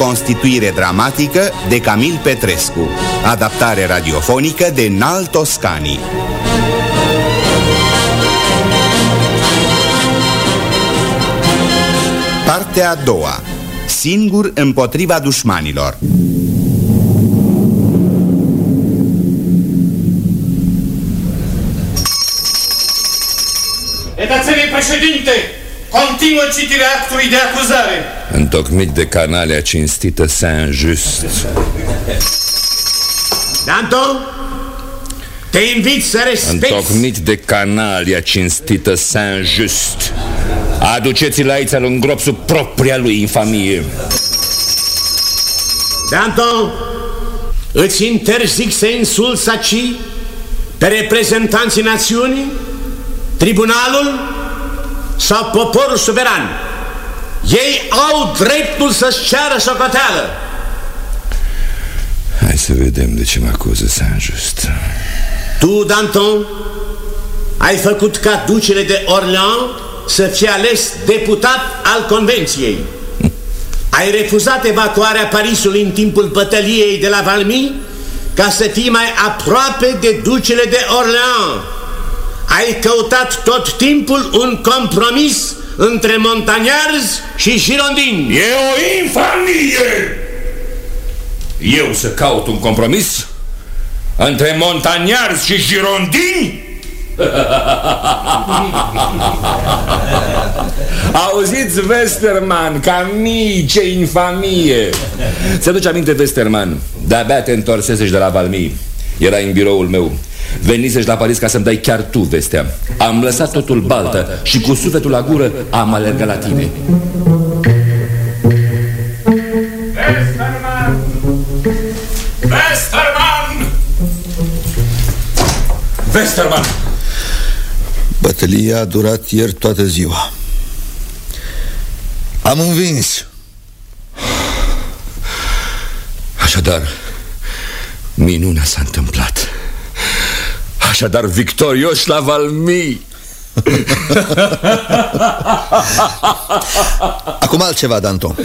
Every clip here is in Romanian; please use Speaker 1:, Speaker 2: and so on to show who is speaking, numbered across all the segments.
Speaker 1: Reconstituire dramatică de Camil Petrescu. Adaptare radiofonică de Nal Toscani. Partea a doua Singur împotriva dușmanilor.
Speaker 2: Etațenie președinte, continuă citirea actului de acuzare.
Speaker 3: Întocmit de canalia cinstită Saint-Just.
Speaker 4: Danton, te invit să respecti...
Speaker 3: Întocmit de canalia cinstită Saint-Just. Aduceți-l aici al îngrop sub propria lui infamie.
Speaker 4: Danton, îți interzic să insulți aici pe reprezentanții națiunii, tribunalul sau poporul suveran. Ei au dreptul să-și ceară socoteală.
Speaker 3: Hai să vedem de ce mă acuză Saint-Just.
Speaker 4: Tu, Danton, ai făcut ca ducele de Orleans să fie ales deputat al convenției. Ai refuzat evacuarea Parisului în timpul bătăliei de la Valmy ca să fii mai aproape de ducele de Orleans. Ai căutat tot timpul un compromis între montagnarzi și girondini.
Speaker 3: E o infamie! Eu să caut un compromis între montagnarzi și girondini? Auziți, Westerman, ca mii, ce infamie Se duce aminte, Westerman De-abia te întorsesești de la Valmy Era în biroul meu Venisești la Paris ca să-mi dai chiar tu vestea Am lăsat totul baltă și cu sufletul la gură am alergat la tine
Speaker 2: Westerman! Westerman!
Speaker 3: Westerman!
Speaker 5: Bătălia a durat ieri toată ziua Am învins
Speaker 3: Așadar, minunea s-a întâmplat Așadar, victorios la Valmy.
Speaker 5: Acum altceva, Danton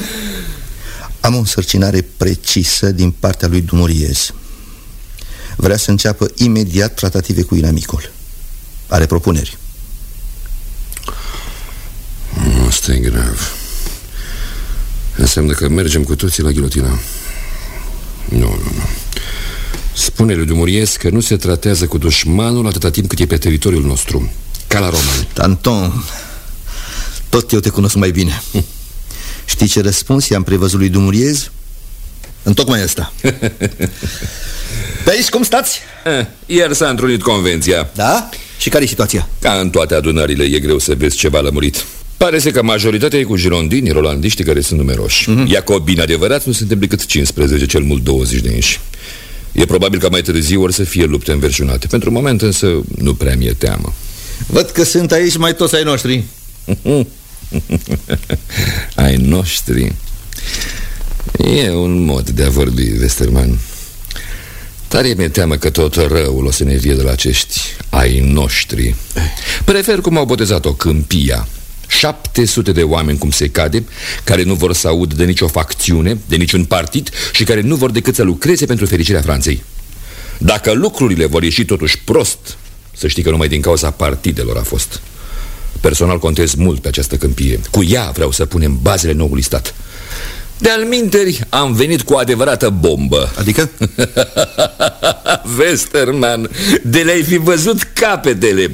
Speaker 5: Am o însărcinare precisă din partea lui Dumoriez Vrea să înceapă imediat tratative cu inamicul. Are propuneri.
Speaker 3: Asta e grav. Înseamnă că mergem cu toții la ghilotina. Nu, nu, nu Spune lui Dumuriez că nu se tratează cu dușmanul atâta timp cât e pe teritoriul nostru Ca la romani
Speaker 5: Danton Tot eu te cunosc mai bine Știi ce răspuns i-am prevăzut lui Dumuriez? Întocmai ăsta Pe aici cum stați?
Speaker 3: eh, Iar s-a întrunit convenția
Speaker 5: Da? Și care e situația?
Speaker 3: Ca în toate adunările e greu să vezi ceva lămurit Pare să că majoritatea e cu girondini, rolandiști care sunt numeroși mm -hmm. Iacobini adevărați nu suntem decât 15, cel mult 20 de inși E probabil că mai târziu or să fie lupte înverșunate. Pentru moment însă nu prea mi-e teamă.
Speaker 5: Văd că sunt aici mai toți ai noștri.
Speaker 3: Ai noștri. E un mod de a vorbi, Westerman. Tare mi-e teamă că tot răul o să ne vie de la acești ai noștri. Prefer cum au botezat-o câmpia 700 de oameni cum se cade Care nu vor să aud de nicio facțiune De niciun partid Și care nu vor decât să lucreze pentru fericirea Franței. Dacă lucrurile vor ieși totuși prost Să știi că numai din cauza partidelor a fost. Personal contez mult pe această câmpie. Cu ea vreau să punem bazele noului stat de-al minteri am venit cu o adevărată bombă
Speaker 5: Adică?
Speaker 3: Westerman, de le-ai fi văzut capetele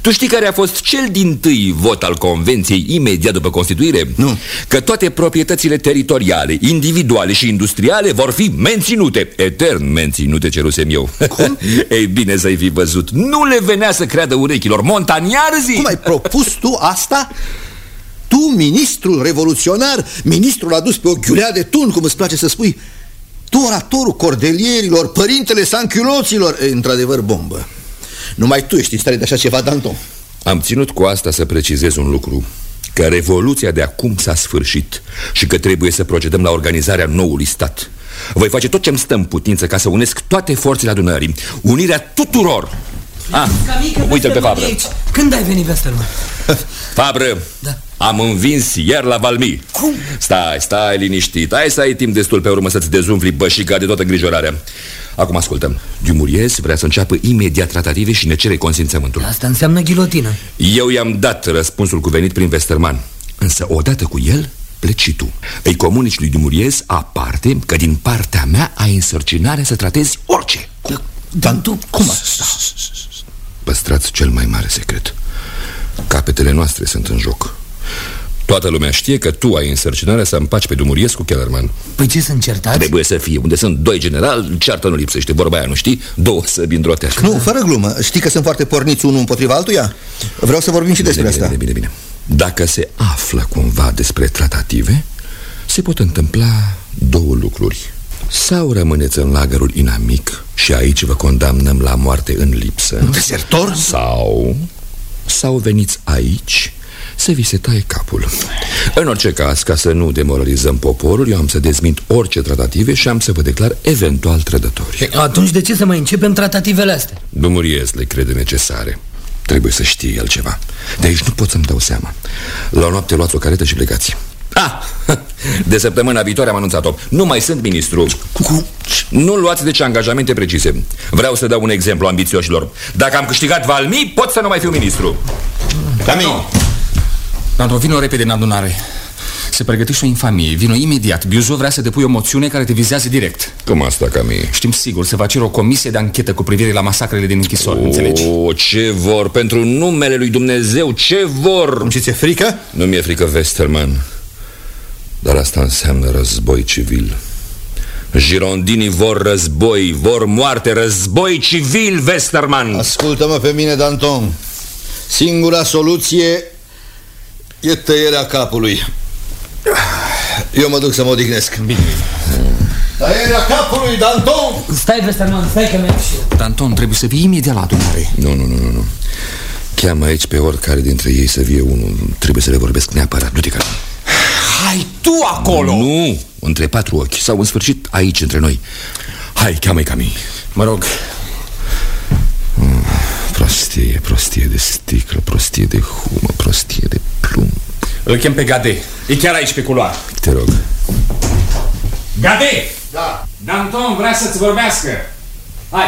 Speaker 3: Tu știi care a fost cel din tâi vot al convenției imediat după Constituire?
Speaker 5: Nu
Speaker 3: Că toate proprietățile teritoriale, individuale și industriale vor fi menținute Etern menținute, cerusem eu
Speaker 5: Cum?
Speaker 3: Ei bine să-i fi văzut Nu le venea să creadă urechilor Montaniarzii
Speaker 5: Cum ai propus tu asta? Tu, ministrul revoluționar, ministrul adus pe o ghiulea de tun, cum îți place să spui. Tu, oratorul cordelierilor, părintele sanchiuloților Într-adevăr, bombă. Numai tu ești în stare de așa ceva, Danton.
Speaker 3: Am ținut cu asta să precizez un lucru Că revoluția de acum s-a sfârșit Și că trebuie să procedăm la organizarea noului stat. Voi face tot ce-mi stă în putință ca să unesc toate forțele adunării Unirea tuturor. Ah, uite-l pe Fabră.
Speaker 6: Când ai venit, Westerman?
Speaker 3: Fabră,
Speaker 6: Da.
Speaker 3: Am învins ieri la Valmy.
Speaker 7: Cum?
Speaker 3: Stai, stai liniștit. Hai să ai timp destul pe urmă să-ți dezumfli bășica de toată îngrijorarea. Acum ascultăm. Dumouriez vrea să înceapă imediat tratative și ne cere consimțământul.
Speaker 5: Asta înseamnă ghilotină.
Speaker 3: Eu i-am dat răspunsul cuvenit prin Westerman. Însă odată cu el pleci și tu. Îi comunici lui Dumouriez aparte Că din partea mea ai însărcinarea să tratezi orice.
Speaker 5: Dar tu, cum asta?
Speaker 3: Păstrați cel mai mare secret. Capetele noastre sunt în joc Toată lumea știe că tu ai însărcinarea să împaci pe Dumouriez cu Kellerman
Speaker 5: Păi ce sunt certați?
Speaker 3: Trebuie să fie Unde sunt doi generali, ceartă nu lipsește Vorba aia, nu știi? Două săbi într-o teașcă
Speaker 7: Nu, fără glumă. Știi că sunt foarte porniți unul împotriva altuia? Vreau să vorbim și despre
Speaker 3: bine,
Speaker 7: asta.
Speaker 3: Bine, bine, bine Dacă se află cumva despre tratative Se pot întâmpla două lucruri Sau rămâneți în lagărul inamic Și aici vă condamnăm la moarte în lipsă
Speaker 7: Desertor?
Speaker 3: Sau Sau veniți aici să vi se taie capul. În orice caz, ca să nu demoralizăm poporul Eu am să dezmint orice tratative Și am să vă declar eventual trădători.
Speaker 5: Atunci de ce să mai începem tratativele astea?
Speaker 3: Dumuriez le crede necesare. Trebuie să știe el ceva. De aici nu pot să-mi dau seama. La o noapte luați o caretă și plecați. Ah, de săptămâna viitoare am anunțat-o. Nu mai sunt ministru. Nu luați deci angajamente precise. Vreau să dau un exemplu ambițioșilor. Dacă am câștigat Valmi, pot să nu mai fiu ministru.
Speaker 7: Cami,
Speaker 6: Dar vino repede în adunare Se pregătește o infamie Vino imediat Biuzo vrea să depui o moțiune care te vizează direct
Speaker 3: Cum asta, Cami?
Speaker 6: Știm sigur, se va cere o comisie de anchetă cu privire la masacrele din închisori, înțelegi?
Speaker 3: O, ce vor? Pentru numele lui Dumnezeu, ce vor?
Speaker 7: și ți-e frică?
Speaker 3: Nu mi-e frică, Westerman Dar asta înseamnă război civil Girondinii vor război, vor moarte, război civil, Westerman
Speaker 7: Ascultă-mă pe mine, Danton. Singura soluție e tăierea capului. Eu mă duc să mă odihnesc. Bine. Tăierea capului, Danton!
Speaker 5: Stai, Vesterman, stai că merg și eu
Speaker 6: Danton, trebuie să vii imediat la adunare
Speaker 3: Nu, nu, nu, nu, nu Cheamă aici pe oricare dintre ei să vie unul Trebuie să le vorbesc neapărat Du-te, Carmen.
Speaker 6: Hai tu acolo!
Speaker 3: Nu, între patru ochi Sau în sfârșit aici, între noi Hai, cheamă-i Cami
Speaker 6: Mă rog,
Speaker 3: Prostie, prostie de sticlă Prostie de humă, prostie de plumb
Speaker 6: îl chem pe Gade E chiar aici pe culoar
Speaker 3: Te rog
Speaker 6: Gade! Da Danton vrea să-ți vorbească Hai,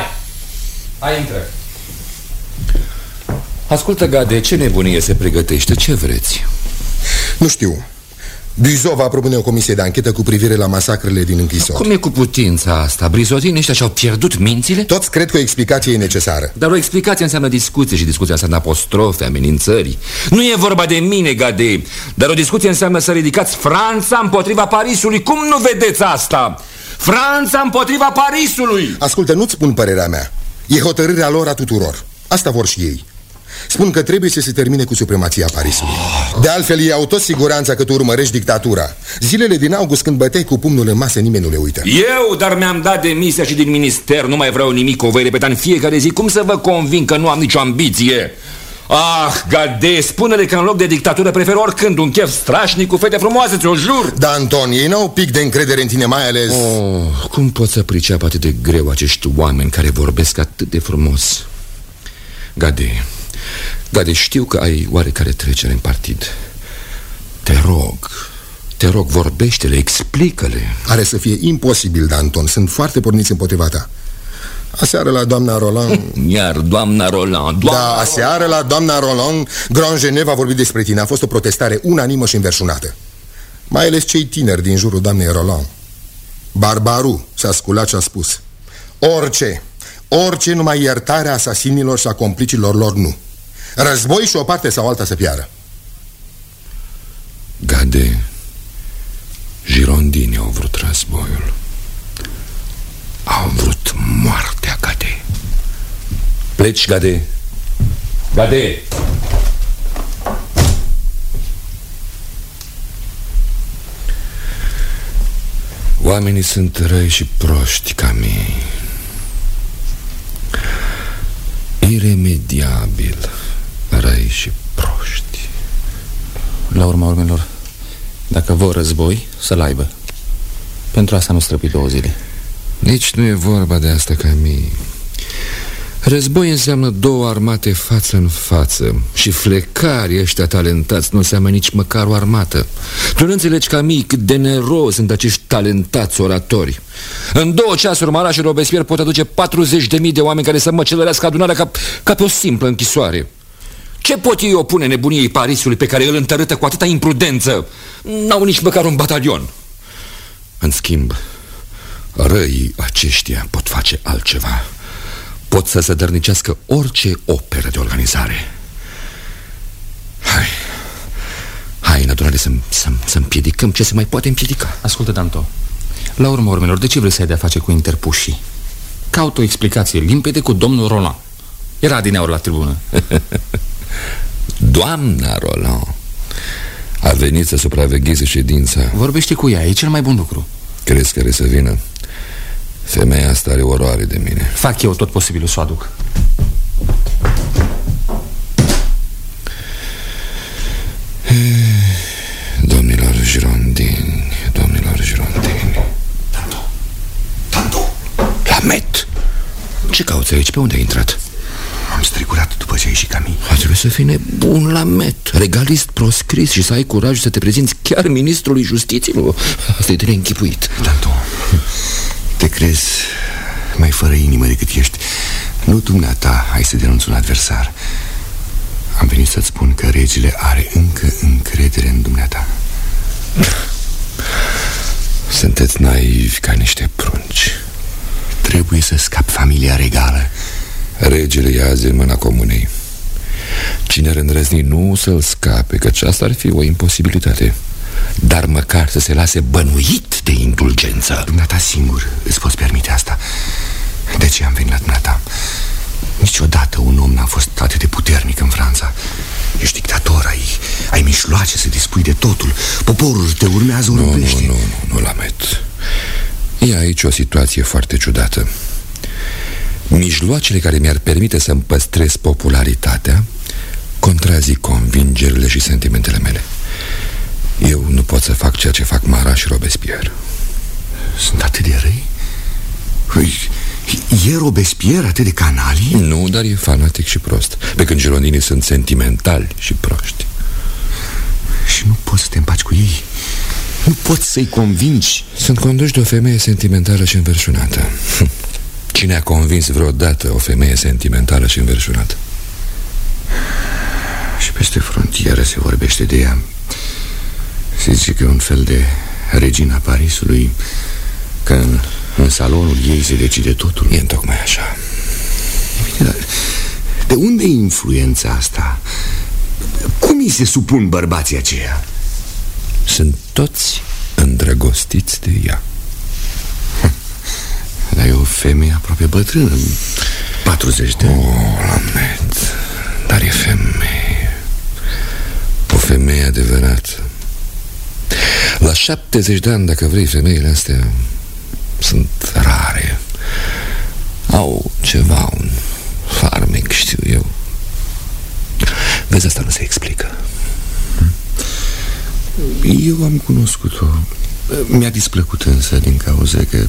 Speaker 6: hai intră
Speaker 3: Ascultă, Gade, ce nebunie se pregătește? Ce vreți?
Speaker 8: Nu știu. Buzov va propune o comisie de anchetă cu privire la masacrele din închisori.
Speaker 3: Cum e cu putința asta? Brizotinii ăștia și-au pierdut mințile?
Speaker 8: Toți cred că o explicație e necesară.
Speaker 3: Dar o explicație înseamnă discuție și discuția înseamnă apostrofe, amenințări. Nu e vorba de mine, Gade, dar o discuție înseamnă să ridicați Franța împotriva Parisului. Cum nu vedeți asta? Franța împotriva Parisului!
Speaker 8: Ascultă, nu-ți spun părerea mea. E hotărârea lor a tuturor. Asta vor și ei. Spun că trebuie să se termine cu supremația Parisului. De altfel, ei au tot siguranța că tu urmărești dictatura. Zilele din august, când băteai cu pumnul în masă, nimeni nu le uită.
Speaker 3: Eu, dar mi-am dat demisia și din minister, nu mai vreau nimic, o voi repeta în fiecare zi. Cum să vă convin că nu am nicio ambiție? Ah, Gade, spune-le că în loc de dictatură prefer oricând un chef strașnic cu fete frumoase, ți-o jur.
Speaker 8: Da, Anton, ei n-au pic de încredere în tine, mai ales...
Speaker 3: Oh, cum pot să priceapă atât de greu acești oameni care vorbesc atât de frumos? Gade, Gade, știu că ai oarecare trecere în partid. Te rog, te rog, vorbește-le, explică-le.
Speaker 8: Are să fie imposibil, Danton. Sunt foarte porniți împotriva ta. Aseară la doamna Roland...
Speaker 3: Iar doamna Roland, doamna
Speaker 8: Da, aseară la doamna Roland, Grand Genève a vorbit despre tine. A fost o protestare unanimă și înverșunată. Mai ales cei tineri din jurul doamnei Roland. Barbaru s-a sculat și a spus Orice, orice numai iertarea asasinilor și a complicilor lor nu. Război și o parte sau alta să piară.
Speaker 3: Gade, girondini au vrut războiul. Au vrut moartea, Gade. Pleci, Gade. Gade! Oamenii sunt răi și proști ca mie. Iremediabil răi și proști.
Speaker 6: La urma urmelor Dacă vor război, să-l aibă. Pentru asta nu străpi două zile.
Speaker 3: Nici nu e vorba de asta ca mie. Război înseamnă două armate față în față Și flecarii ăștia talentați nu înseamnă nici măcar o armată. Tu nu înțelegi ca mii cât de nerozi sunt acești talentați oratori. În două ceasuri Mara și Robespierre pot aduce 40.000 de oameni care să măcelărească adunarea ca, ca pe o simplă închisoare ce pot ei opune nebuniei Parisului pe care îl întărâtă cu atâta imprudență? N-au nici măcar un batalion În schimb, răii aceștia pot face altceva pot să se dărnicească orice operă de organizare. Hai, hai în adunare să, să, să împiedicăm ce se mai poate împiedica.
Speaker 6: Ascultă, Danto, la urmă urmelor, de ce vrei să ai de-a face cu interpușii? Caut o explicație limpede cu domnul Roland. Era din aur la tribună.
Speaker 3: Doamna Roland a venit să supravegheze ședința.
Speaker 6: Vorbește cu ea, e cel mai bun lucru.
Speaker 3: Crezi că are să vină? Femeia asta are oroare de mine
Speaker 6: Fac eu tot posibilul să o aduc
Speaker 3: Domnilor girondini Domnilor girondini
Speaker 7: Tanto Tanto
Speaker 3: Lamet Ce cauți aici? Pe unde ai intrat?
Speaker 7: Am stricurat după ce ai ieșit Camille
Speaker 3: A trebuit să fii nebun Lamet Regalist proscris și să ai curaj să te prezinți chiar ministrului justiției Asta e de neînchipuit
Speaker 7: Tanto te crezi mai fără inimă decât ești. Nu dumneata ai să denunți un adversar. Am venit să-ți spun că regele are încă încredere în dumneata.
Speaker 3: Sunteți naivi ca niște prunci.
Speaker 7: Trebuie să scap familia regală
Speaker 3: Regele e azi în mâna comunei. Cine ar îndrăzni nu să-l scape Căci asta ar fi o imposibilitate. Dar măcar să se lase bănuit de indulgență.
Speaker 7: Dumneata singur îți poți permite asta? De ce am venit la dumneata? Niciodată un om n-a fost atât de puternic în Franța. Ești dictator, ai, ai mișloace să dispui de totul. Poporul te urmează
Speaker 3: nu, Nu, nu, nu, nu, Lamet E aici o situație foarte ciudată Mijloacele care mi-ar permite să-mi păstrez popularitatea Contrazic convingerile și sentimentele mele. Eu nu pot să fac ceea ce fac Mara și Robespierre.
Speaker 7: Sunt atât de răi? Păi, e Robespierre atât de canali?
Speaker 3: Nu, dar e fanatic și prost. Pe când girondinii sunt sentimentali și proști.
Speaker 7: Și nu poți să te împaci cu ei? Nu poți să-i convingi?
Speaker 3: Sunt conduși de o femeie sentimentală și înverșunată Cine a convins vreodată o femeie sentimentală și înverșunată?
Speaker 7: Și peste frontieră se vorbește de ea se zice că e un fel de regina Parisului Că în, în salonul ei se decide totul
Speaker 3: E tocmai așa
Speaker 7: Bine, dar de unde e influența asta? Cum îi se supun bărbații aceia?
Speaker 3: Sunt toți îndrăgostiți de ea
Speaker 7: Dar e o femeie aproape bătrână 40 de
Speaker 3: ani. Oh, lamet Dar e femeie. O femeie adevărată. La 70 de ani, dacă vrei, femeile astea sunt rare. Au ceva, un farmec, știu eu. Vezi, asta nu se explică.
Speaker 7: Eu am cunoscut-o. Mi-a displăcut însă din cauza că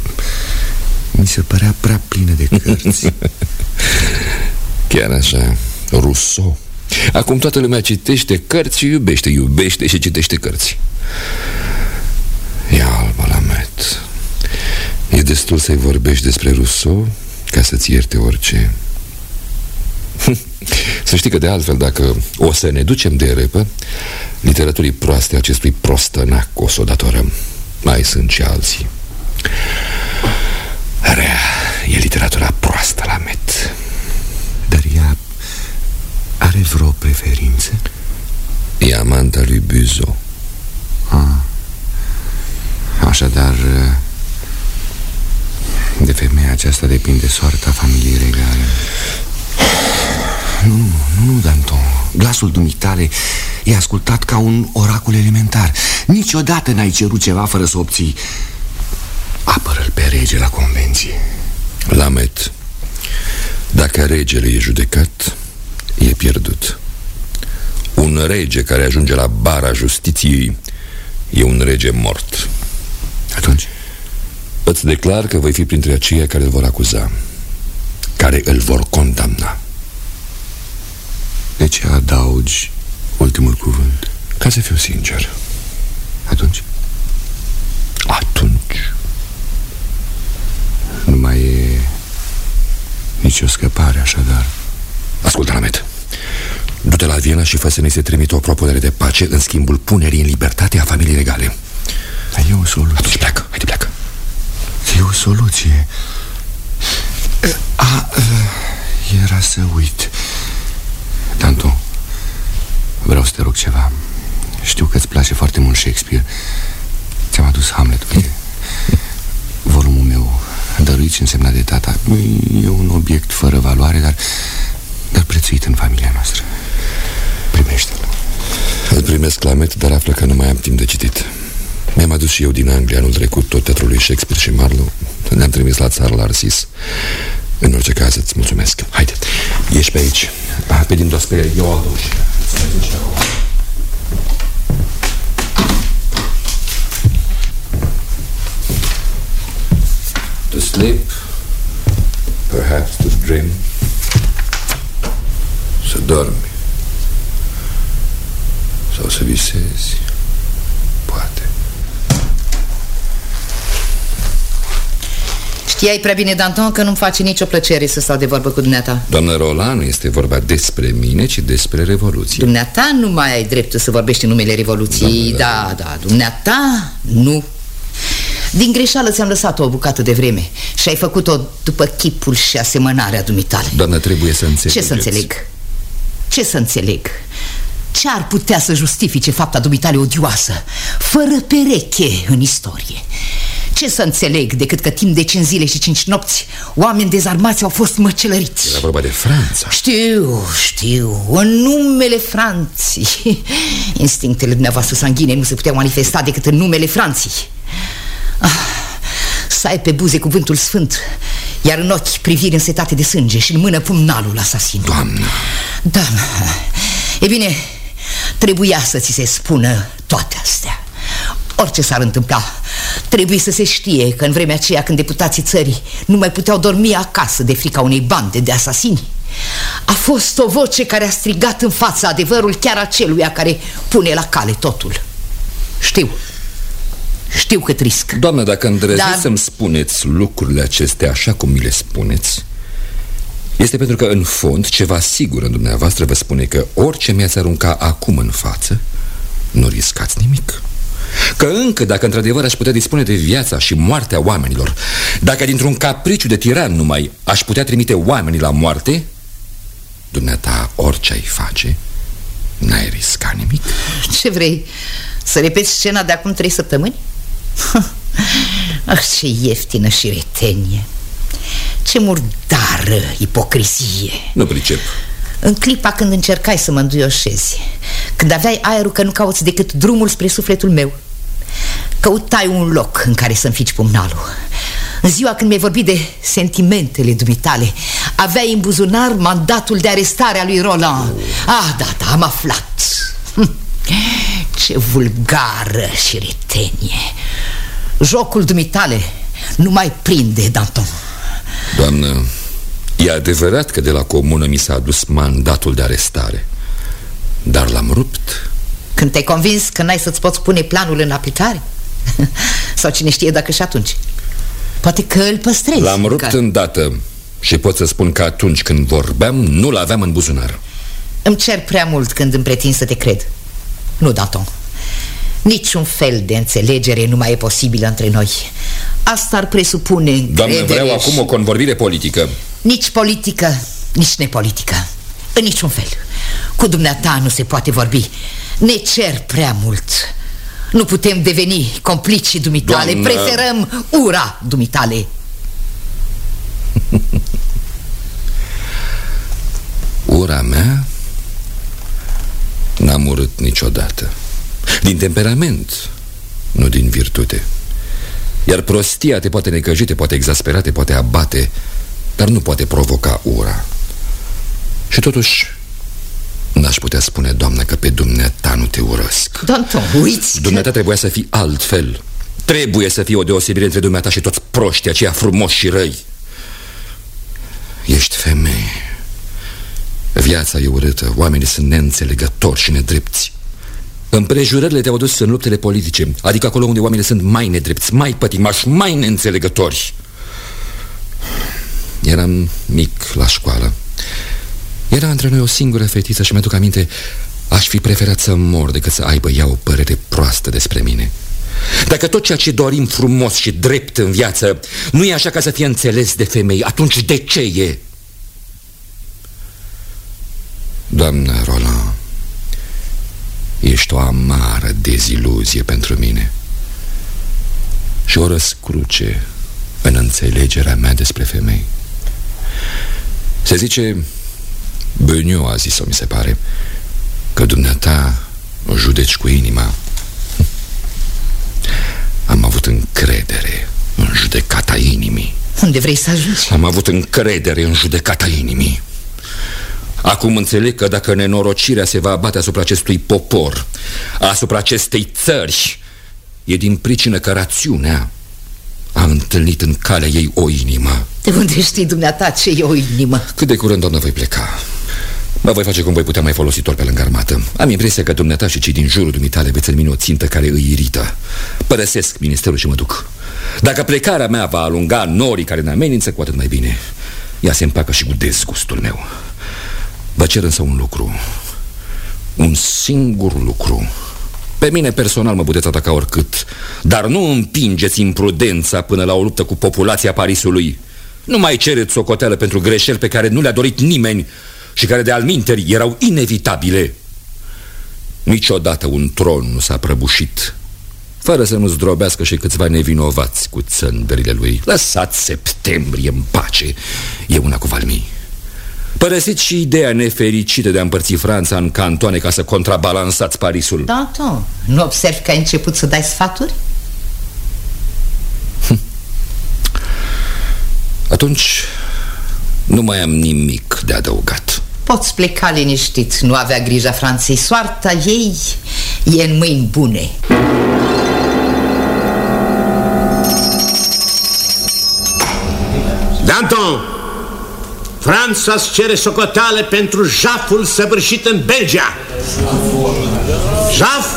Speaker 7: Mi se părea prea plină de cărți.
Speaker 3: Chiar așa, Rousseau. Acum toată lumea citește cărți și iubește Iubește și citește cărți. E albă la met. E destul să-i vorbești despre Rousseau Ca să-ți ierte orice. Să știi că de altfel dacă o să ne ducem de repă Literaturii proaste acestui prostănac o să o datorăm. Mai sunt și alții Rea e literatura proastă la met.
Speaker 7: Dar ea are vreo preferință?
Speaker 3: E amanta lui Buzo.
Speaker 7: Ah. Așadar De femeia aceasta depinde soarta familiei regale. Nu, nu, nu, Danton. Glasul dumitale e ascultat ca un oracol elementar. Niciodată n-ai cerut ceva fără să obții Apără-l pe rege la convenție
Speaker 3: Lamet Dacă regele e judecat E pierdut Un rege care ajunge la bara justiției E un rege mort
Speaker 7: Atunci?
Speaker 3: Îți declar că voi fi printre aceia care îl vor acuza care îl vor condamna.
Speaker 9: De ce adaugi ultimul cuvânt?
Speaker 3: Ca să fiu sincer.
Speaker 9: Atunci?
Speaker 3: Atunci.
Speaker 9: Nu mai e nicio scăpare, așadar.
Speaker 3: Ascultă, Lamet. Du-te la Viena și fă să ne se trimite o propunere de pace în schimbul punerii în libertate a familiei regale.
Speaker 9: Dar e o soluție.
Speaker 3: Atunci pleacă, haide pleacă.
Speaker 9: E o soluție. A, era să uit. Danton, vreau să te rog ceva. Știu că îți place foarte mult Shakespeare. Ți-am adus Hamlet. Uite, volumul meu dăruit și însemnat de tata. E un obiect fără valoare, dar, dar prețuit în familia noastră. Primește-l.
Speaker 3: Îl primesc la met, dar află că nu mai am timp de citit. Mi-am adus și eu din Anglia anul trecut tot teatrul lui Shakespeare și Marlowe. Ne-am trimis la țară la Arsis. În orice caz, îți mulțumesc. Haide, ieși pe aici. Ah, Pe din dos pe eu al To sleep, perhaps to dream. Să dormi sau să visezi, poate.
Speaker 10: Știai prea bine, Danton, că nu-mi face nicio plăcere să stau de vorbă cu dumneata
Speaker 3: Doamnă Roland, nu este vorba despre mine, ci despre Revoluție.
Speaker 10: Dumneata nu mai ai dreptul să vorbești în numele Revoluției Da, da, dumneata nu Din greșeală ți-am lăsat o bucată de vreme Și ai făcut-o după chipul și asemănarea dumitale.
Speaker 3: Doamnă, trebuie să înțelegeți
Speaker 10: Ce să înțeleg? Ce să înțeleg? Ce ar putea să justifice fapta dumitale odioasă Fără pereche în istorie? Ce să înțeleg decât că timp de cinci zile și cinci nopți Oameni dezarmați au fost măcelăriți?
Speaker 3: Era vorba de Franța.
Speaker 10: Știu, știu, în numele Franței. Instinctele dumneavoastră sanghine nu se puteau manifesta decât în numele Franței. ah, Să ai pe buze cuvântul sfânt Iar în ochi priviri însetate de sânge Și în mână pumnalul asasin
Speaker 3: Doamnă
Speaker 10: Da, e bine, trebuia să ți se spună toate astea. Orice s-ar întâmpla Trebuie să se știe că în vremea aceea când deputații țării Nu mai puteau dormi acasă de frica unei bande de asasini A fost o voce care a strigat în fața adevărul chiar aceluia care pune la cale totul. Știu Știu cât risc
Speaker 3: Doamnă, dacă îndrăziți
Speaker 10: Dar-
Speaker 3: să-mi spuneți lucrurile acestea așa cum mi le spuneți Este pentru că în fond ceva sigur în dumneavoastră vă spune că orice mi-ați arunca acum în față Nu riscați nimic Că încă dacă într-adevăr aș putea dispune de viața și moartea oamenilor Dacă dintr-un capriciu de tiran numai aș putea trimite oamenii la moarte Dumneata, orice ai face, n-ai risca nimic
Speaker 10: Ce vrei? Să repeți scena de acum trei săptămâni? Ah, ce ieftină și retenie. Ce murdară ipocrizie.
Speaker 3: Nu pricep.
Speaker 10: În clipa când încercai să mă înduioșezi Când aveai aerul că nu cauți decât drumul spre sufletul meu Căutai un loc în care să-mi fici pumnalul. În ziua când mi-ai vorbit de sentimentele dumitale Aveai în buzunar mandatul de arestare a lui Roland. Ah, da, da, am aflat. Hm, Ce vulgară și retenie. Jocul dumitale nu mai prinde, Danton.
Speaker 3: Doamnă, e adevărat că de la comună mi s-a adus mandatul de arestare. Dar l-am rupt.
Speaker 10: Când te-ai convins că n-ai să-ți poți pune planul în aplicare? Sau cine știe dacă și atunci. Poate că îl păstrezi
Speaker 3: L-am rupt
Speaker 10: că...
Speaker 3: îndată Și pot să spun că atunci când vorbeam Nu l-aveam în buzunar.
Speaker 10: Îmi cer prea mult când îmi pretind să te cred Nu, Danton Niciun fel de înțelegere nu mai e posibilă între noi. Asta ar presupune
Speaker 3: Doamnă,
Speaker 10: încredere
Speaker 3: vreau
Speaker 10: și-
Speaker 3: acum o convorbire politică.
Speaker 10: Nici politică, nici nepolitică. În niciun fel. Cu dumneata nu se poate vorbi. Ne cer prea mult. Nu putem deveni complicii dumitale.
Speaker 3: Doamnă-
Speaker 10: Preferăm ura dumitale.
Speaker 3: Ura mea N-am urât niciodată. Din temperament Nu din virtute. Iar prostia te poate necăji, te poate exaspera, te poate abate Dar nu poate provoca ura. Și totuși N-aș putea spune, doamnă, că pe dumneata nu te urăsc.
Speaker 10: Danton, uiți
Speaker 3: Dumneata trebuia să fii altfel. Trebuie să fie o deosebire între dumneata și toți proștii aceia frumoși și răi. Ești femeie Viața e urâtă, oamenii sunt neînțelegători și nedrepți. Împrejurările te-au dus în luptele politice Adică acolo unde oamenii sunt mai nedrepți, mai pătimași, mai neînțelegători. Eram mic la școală. Era între noi o singură fetiță și mi-aduc aminte Aș fi preferat să mor decât să aibă ea o părere proastă despre mine. Dacă tot ceea ce dorim frumos și drept în viață Nu e așa ca să fie înțeles de femei Atunci de ce e? Doamnă Roland Ești o amară deziluzie pentru mine Și o răscruce în înțelegerea mea despre femei. Se zice Beniu a zis-o, mi se pare Că dumneata o judeci cu inima. Am avut încredere în judecata inimii.
Speaker 10: Unde vrei să ajungi?
Speaker 3: Am avut încredere în judecata inimii Acum înțeleg că dacă nenorocirea se va abate asupra acestui popor Asupra acestei țări E din pricină că rațiunea a întâlnit în calea ei o inimă.
Speaker 10: De unde știi dumneata ce e o inimă?
Speaker 3: Cât de curând, doamnă, voi pleca? Mă voi face cum voi putea mai folositor pe lângă armată. Am impresia că dumneata și cei din jurul dumitale veți în mine o țintă care îi irită. Părăsesc ministerul și mă duc. Dacă plecarea mea va alunga norii care ne amenință, cu atât mai bine. Ea se împacă și cu dezgustul meu Vă cer însă un lucru. Un singur lucru. Pe mine personal mă puteți ataca oricât Dar nu împingeți imprudența până la o luptă cu populația Parisului. Nu mai cereți socoteală pentru greșeli pe care nu le-a dorit nimeni Și care de alminteri erau inevitabile. Niciodată un tron nu s-a prăbușit fără să nu zdrobească și câțiva nevinovați cu țânderile lui. Lăsați septembrie în pace. E una cu Valmii Părăsiți și ideea nefericită de a împărți Franța în cantoane ca să contrabalansați Parisul.
Speaker 10: Da, da, nu observi că ai început să dai sfaturi?
Speaker 3: Atunci nu mai am nimic de adăugat.
Speaker 10: Poți pleca liniștit, nu avea grija Franței. Soarta ei e în mâini bune.
Speaker 4: Danton! Franța îți cere socoteală pentru jaful săvârșit în Belgia. Jaf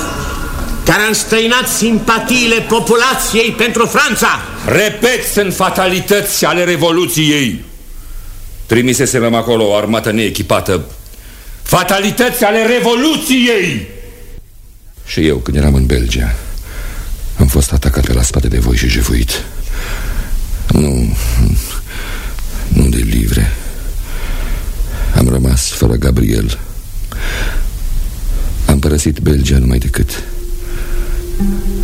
Speaker 4: care a înstrăinat simpatiile populației pentru Franța.
Speaker 3: Repet, sunt fatalități ale Revoluției. Trimisesem acolo o armată neechipată. Fatalități ale Revoluției! Și eu, când eram în Belgia, am fost atacat pe la spate de voi și jefuit. Nu, nu de livre. Am rămas fără Gabriel. Am părăsit Belgia numai decât.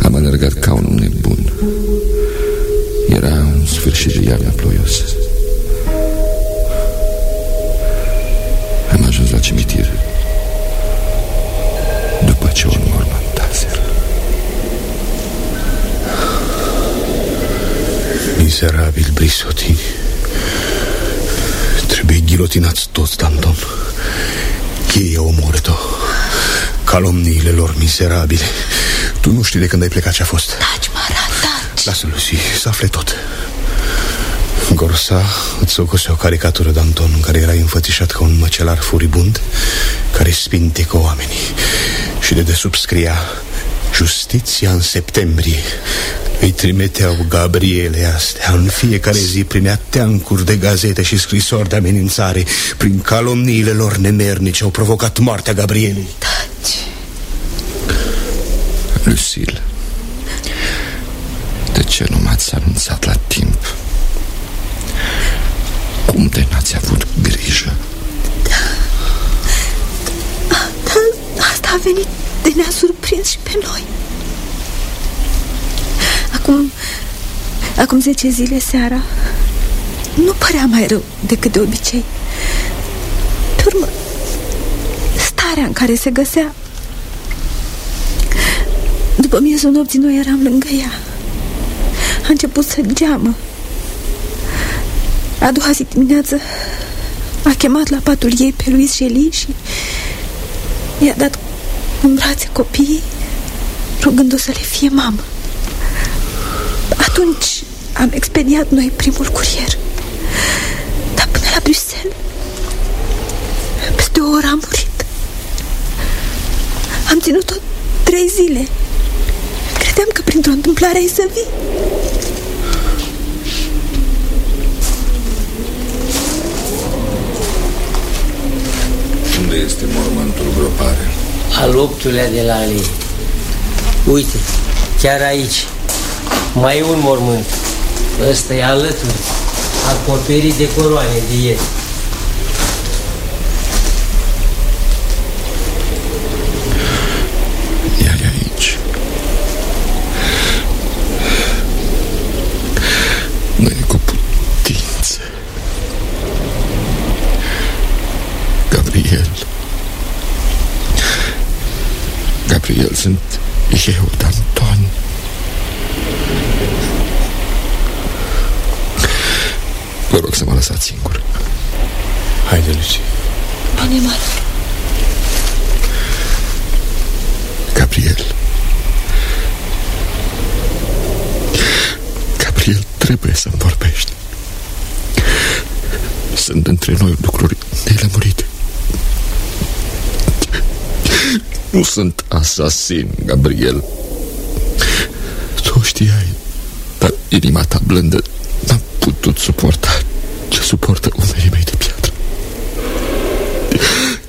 Speaker 3: Am alergat ca un nebun. Era un sfârșit de iarnă ploios. Am ajuns la cimitir. După ce o înmormântaseră
Speaker 9: Miserabil Brisotini Trebuie ghilotinați toți, Danton Cheie omorât-o. Calomniile lor miserabile. Tu nu știi de când ai plecat ce a fost.
Speaker 10: Taci, Mara, taci
Speaker 9: Lasă, Lucy, să afle tot. Gorsa îți ocose o caricatură de Anton În care era înfățișat ca un măcelar furibund Care spintecă oamenii. Și de desubt scria Justiția în septembrie îi trimiteau Gabriele astea În fiecare zi primea teancuri de gazete și scrisori de amenințare Prin calomniile lor nemernice Au provocat moartea Gabrielei
Speaker 10: Taci
Speaker 3: Lucille De ce nu m-ați anunțat la timp? Cum de n-ați avut grijă?
Speaker 11: Da. da Asta a venit de ne-a surprins și pe noi Acum, acum zece zile seara Nu părea mai rău decât de obicei. Pe urmă, starea în care se găsea După miezul nopții noi eram lângă ea. A început să geamă. A doua zi dimineață A chemat la patul ei pe Luis Shelley și I-a dat în brațe copiii Rugându-o să le fie mamă atunci am expediat noi primul curier. Dar până la Bruxelles ori a murit. Am ținut-o trei zile. Credeam că printr-o întâmplare ai să vii.
Speaker 3: Unde este mormântul gropare?
Speaker 12: Al optulea de la alei Uite, chiar aici Mai e un mormânt. Ăsta e alături. Acoperit de coroane de ieri
Speaker 3: Ea e aici. Nu e cu putință. Gabriel. Gabriel, sunt eu, Danton Vă rog să mă lăsați singur.
Speaker 9: Haide, Lucie.
Speaker 11: Bine, Mar
Speaker 3: Gabriel. Gabriel, trebuie să-mi vorbești. Sunt între noi lucruri nelămurite. Nu sunt asasin, Gabriel. Tu știai Dar inima ta blândă N-a putut suporta Ce suportă umerii mei de piatră.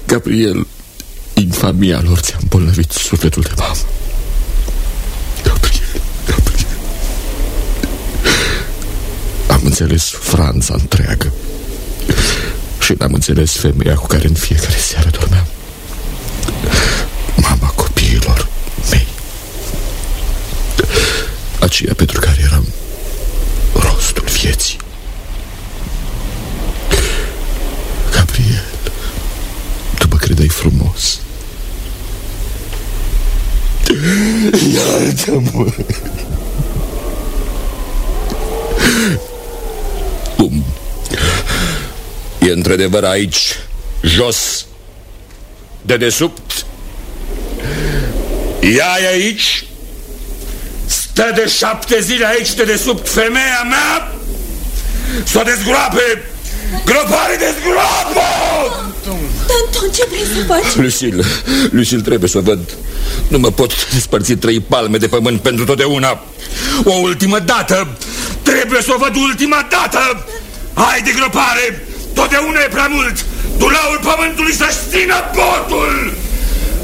Speaker 3: Gabriel Infamia lor ți-a îmbolnăvit sufletul de mamă. Gabriel, Gabriel. Am înțeles Franța întreagă. Și n-am înțeles femeia cu care în fiecare seară dormeam. Mama copiilor mei. Aceea pentru care eram rostul vieții Gabriel Tu mă credeai frumos Iartă-mă Cum? E într-adevăr aici Jos De desubt? Ea e aici? Stă de șapte zile aici de desubt. Femeia mea S-o dezgroape Gropare dezgroapă
Speaker 11: Danton, ce vrei să faci?
Speaker 3: Lucille, Lucille, trebuie să o văd Nu mă pot despărți trei palme de pământ pentru totdeauna O ultimă dată Trebuie să o văd ultima dată Hai de gropare Totdeauna e prea mult Dulaul pământului să-și țină botul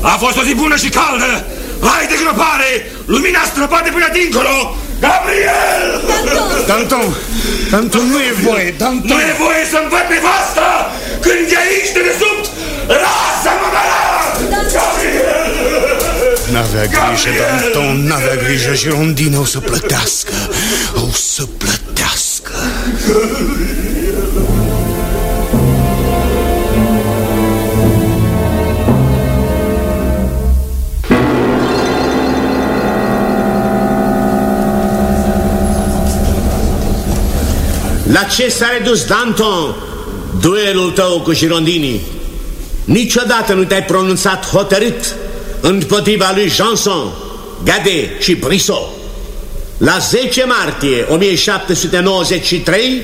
Speaker 3: A fost o zi bună și caldă Hai de gropare Lumina străbate până dincolo Gabriel!
Speaker 4: Danton! Danton! Danton, nu e voie, Danton!
Speaker 3: Nu e voie să-mi văd nevasta Când e aici de desubt Lasă-mă, Gabriel!
Speaker 4: N-avea grijă, Danton, n-avea grijă Girondine o să plătească O să plătească La ce s-a redus, Danton, duelul tău cu Girondini? Niciodată nu te-ai pronunțat hotărât împotriva lui Janson, Gade și Brissot. La 10 martie 1793,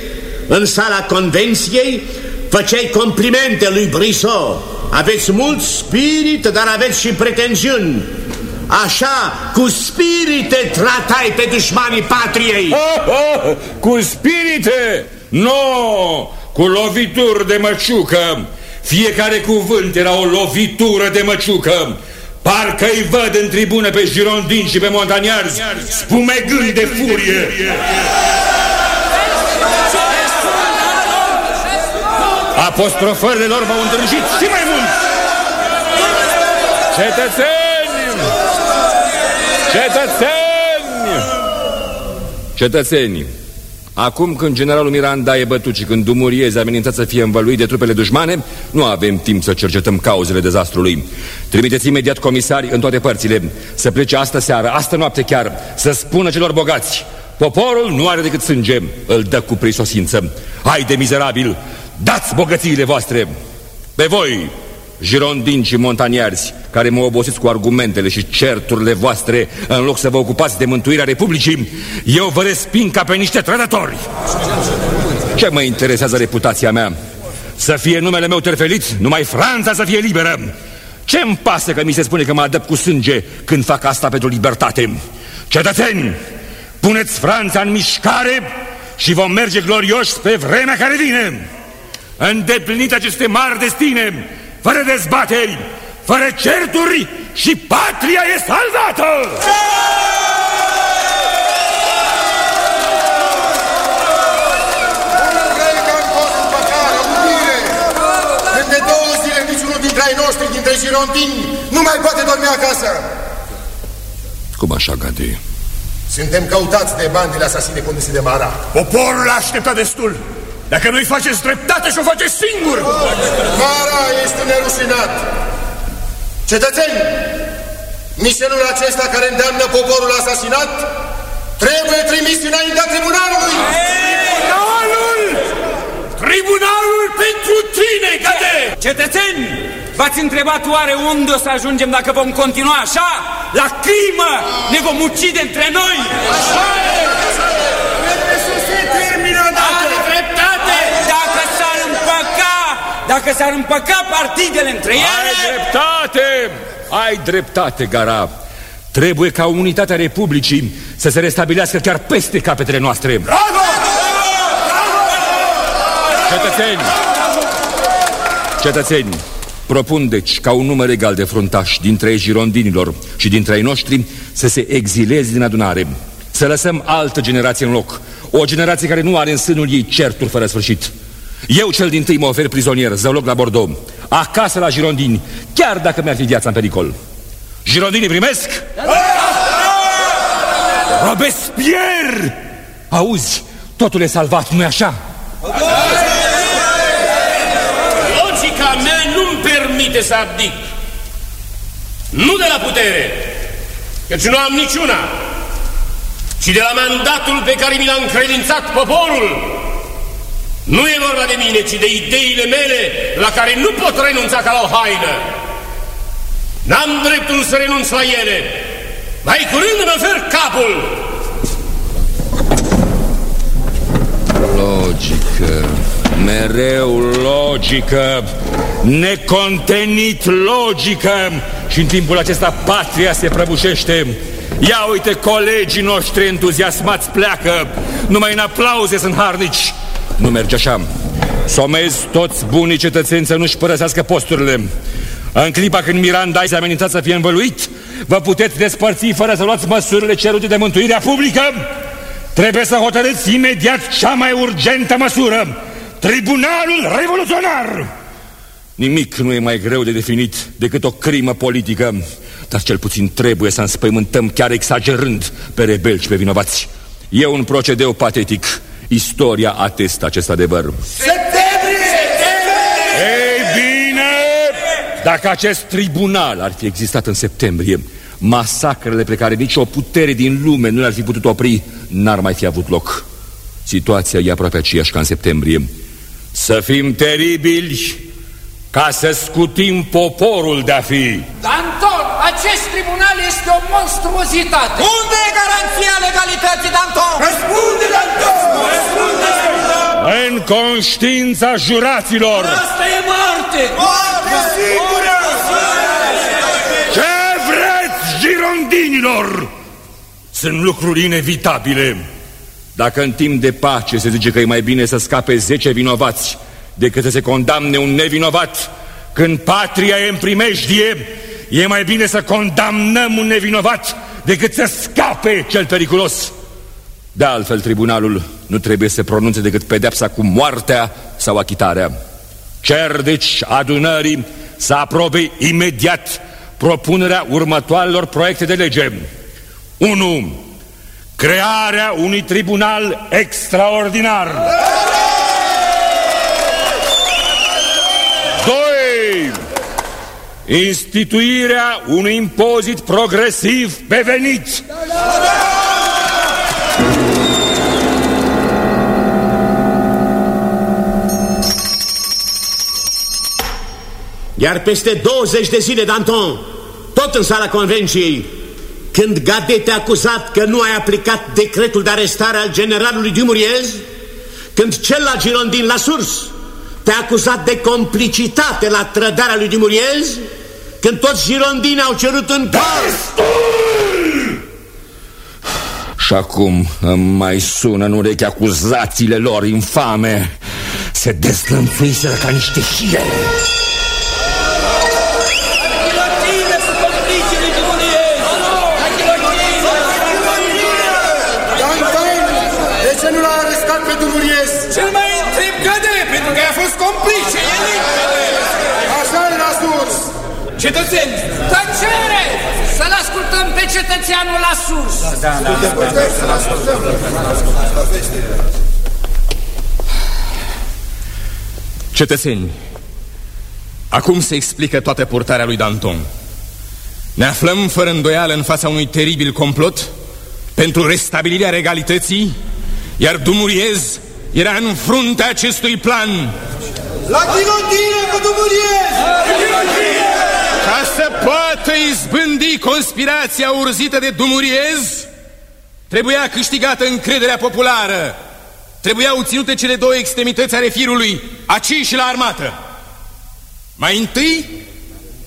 Speaker 4: în sala convenției, făceai complimente lui Brissot. Aveți mult spirit, dar aveți și pretențiuni. Așa, cu spirite tratai pe dușmanii patriei.
Speaker 3: Oh, oh, cu spirite? Nu, no, cu lovituri de măciucă. Fiecare cuvânt era o lovitură de măciucă. Parcă-i văd în tribună pe Girondin și pe Montaniarzi, spumegând de furie. Apostrofările lor m-au îndrăjit și mai mult. Cetățeni! Cetățeni! Cetățeni! Acum când generalul Miranda e bătut și când Dumuriez e amenințat să fie învăluit de trupele dușmane, nu avem timp să cercetăm cauzele dezastrului. Trimiteți imediat comisari în toate părțile, să plece astă seară, astă noapte chiar, să spună celor bogați. Poporul nu are decât sânge, îl dă cu prisosință. Hai de mizerabil, dați bogățiile voastre! Pe voi, girondini și montaniarzi, care mă obosiți cu argumentele și certurile voastre, în loc să vă ocupați de mântuirea Republicii, eu vă resping ca pe niște trădători. Ce mă interesează reputația mea? Să fie numele meu terfelit, numai Franța să fie liberă Ce-mi pasă că mi se spune că mă adăp cu sânge când fac asta pentru libertate? Cetățeni, puneți Franța în mișcare și vom merge glorioși pe vremea care vine Îndeplinit aceste mari destine, fără dezbateri, fără certuri și patria e salvată!
Speaker 8: De două zile niciunul dintre ai noștri, dintre girondini, nu mai poate dormi acasă.
Speaker 3: Cum așa, Gandhi?
Speaker 8: Suntem căutați de bandele asasine conduse de Mara.
Speaker 13: Poporul a așteptat destul. Dacă nu-i faceți dreptate și o faceți singur!
Speaker 8: Mara este nerușinat. Cetățeni, misionul acesta care îndeamnă poporul asasinat trebuie trimis înaintea tribunalului!
Speaker 13: Tribunalul! Tribunalul pentru tine, Gade!
Speaker 14: Cetățeni, v-ați întrebat oare unde o să ajungem dacă vom continua așa? La crimă! Ne vom ucide între noi!
Speaker 13: Așa e!
Speaker 14: Dacă s-ar împăca partidele între ele...
Speaker 3: Ai dreptate! Ai dreptate, Gara! Trebuie ca unitatea Republicii să se restabilească chiar peste capetele noastre.
Speaker 13: Bravo!
Speaker 3: Cetățeni! Cetățeni! Propun deci ca un număr egal de fruntași dintre ei girondinilor și dintre ei noștri să se exileze din adunare. Să lăsăm altă generație în loc. O generație care nu are în sânul ei certuri fără sfârșit. Eu cel din tâi mă ofer prizonier, zăloc la Bordeaux, acasă la girondini, chiar dacă mi-ar fi viața în pericol. Girondinii primesc? Robespierre! Auzi, totul e salvat, nu-i așa?
Speaker 13: Logica mea nu-mi permite să abdic. Nu de la putere, căci nu am niciuna, ci de la mandatul pe care mi l-a încredințat poporul. Nu e vorba de mine, ci de ideile mele la care nu pot renunța ca la o haină. N-am dreptul să renunț la ele. Mai curând îmi ofer capul.
Speaker 3: Logică, mereu logică, necontenit logică și în timpul acesta patria se prăbușește. Ia uite, colegii noștri entuziasmați pleacă, numai în aplauze sunt harnici. Nu merge așa. Somez toți bunii cetățeni să nu-și părăsească posturile. În clipa când Miranda se amenințat să fie învăluit, vă puteți despărți fără să luați măsurile cerute de mântuirea publică? Trebuie să hotărâți imediat cea mai urgentă măsură. Tribunalul Revoluționar! Nimic nu e mai greu de definit decât o crimă politică, dar cel puțin trebuie să înspăimântăm chiar exagerând pe rebeli și pe vinovați. E un procedeu patetic. Istoria atestă acest adevăr.
Speaker 13: Septembrie!
Speaker 3: Ei bine, dacă acest tribunal ar fi existat în septembrie, masacrele pe care nici o putere din lume nu le-ar fi putut opri, n-ar mai fi avut loc. Situația e aproape aceeași ca în septembrie. Să fim teribili ca să scutim poporul de-a fi.
Speaker 14: Danton, acest tribunal este o monstruozitate.
Speaker 15: Unde e garanția legalității, Danton?
Speaker 13: Răspunde, Danton! Răspunde!
Speaker 3: În conștiința juraților.
Speaker 14: Asta e moarte!
Speaker 13: Moarte sigură!
Speaker 3: Ce vreți, girondinilor? Sunt lucruri inevitabile. Dacă în timp de pace se zice că e mai bine să scape zece vinovați decât să se condamne un nevinovat, când patria e în primejdie, e mai bine să condamnăm un nevinovat decât să scape cel periculos. De altfel, tribunalul nu trebuie să pronunțe decât pedepsa cu moartea sau achitarea. Cer, deci, adunării să aprobe imediat propunerea următoarelor proiecte de lege. 1. Crearea unui tribunal extraordinar. 2. Instituirea unui impozit progresiv pe venit.
Speaker 4: Iar peste 20 de zile, Danton, tot în sala convenției, când Gade te-a acuzat că nu ai aplicat decretul de arestare al generalului Dumuriez, când cel la Girondin la surs te-a acuzat de complicitate la trădarea lui Dimuriez când toți girondini au cerut în
Speaker 3: Și acum îmi mai sună în urechi acuzațiile lor infame. Se dezlănțuiseră ca niște hiene
Speaker 15: Cetățeni, tăcere! Să-l ascultăm pe cetățeanul la sus. Da, da,
Speaker 14: Cetățeni, acum se explică toată purtarea lui Danton. Ne aflăm fără îndoială în fața unui teribil complot pentru restabilirea regalității, iar Dumuriez era în fruntea acestui plan.
Speaker 15: La ghilotină cu Dumuriez!
Speaker 14: Ca să poată izbândi conspirația urzită de Dumuriez, trebuia câștigată încrederea populară. Trebuiau ținute cele două extremități ale firului, aci și la armată. Mai întâi,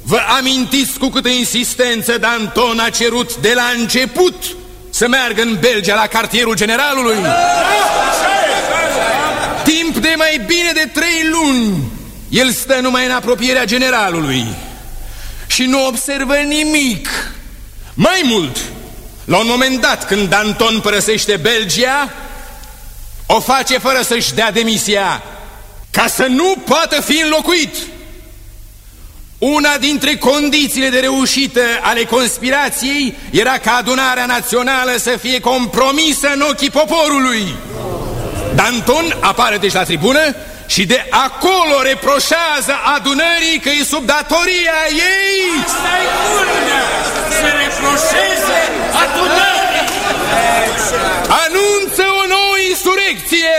Speaker 14: vă amintiți cu câtă insistență Danton a cerut de la început să meargă în Belgia la cartierul generalului? Timp de mai bine de trei luni, el stă numai în apropierea generalului și nu observă nimic. Mai mult, la un moment dat, când Danton părăsește Belgia, o face fără să-și dea demisia, ca să nu poată fi înlocuit. Una dintre condițiile de reușită ale conspirației era ca adunarea națională să fie compromisă în ochii poporului. Danton apare deci la tribună și de acolo reproșează adunării că e sub datoria ei.
Speaker 15: Asta-i culmea! Să reproșeze adunării!
Speaker 14: Anunță o nouă insurecție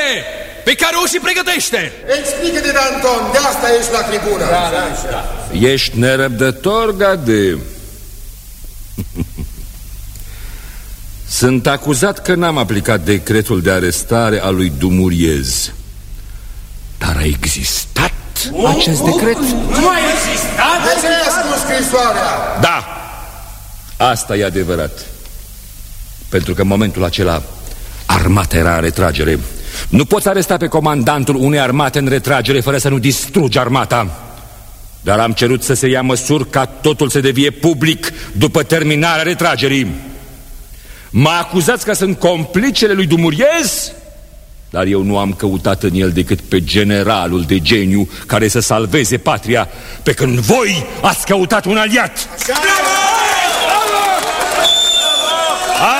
Speaker 14: pe care o și pregătește.
Speaker 8: Explică de Danton, de asta ești la tribună. Da, da,
Speaker 3: Ești nerăbdător, Gade? Sunt acuzat că n-am aplicat decretul de arestare a lui Dumuriez Dar a existat acest decret?
Speaker 15: Nu a existat?
Speaker 8: De ce ai ascuns scrisoarea?
Speaker 3: Da, asta e adevărat Pentru că în momentul acela armata era în retragere Nu poți aresta pe comandantul unei armate în retragere fără să nu distrugi armata Dar am cerut să se ia măsuri ca totul să devie public după terminarea retragerii Mă acuzați că sunt complicele lui Dumuriez? Dar eu nu am căutat în el decât pe generalul de geniu care să salveze patria, pe când voi ați căutat un aliat.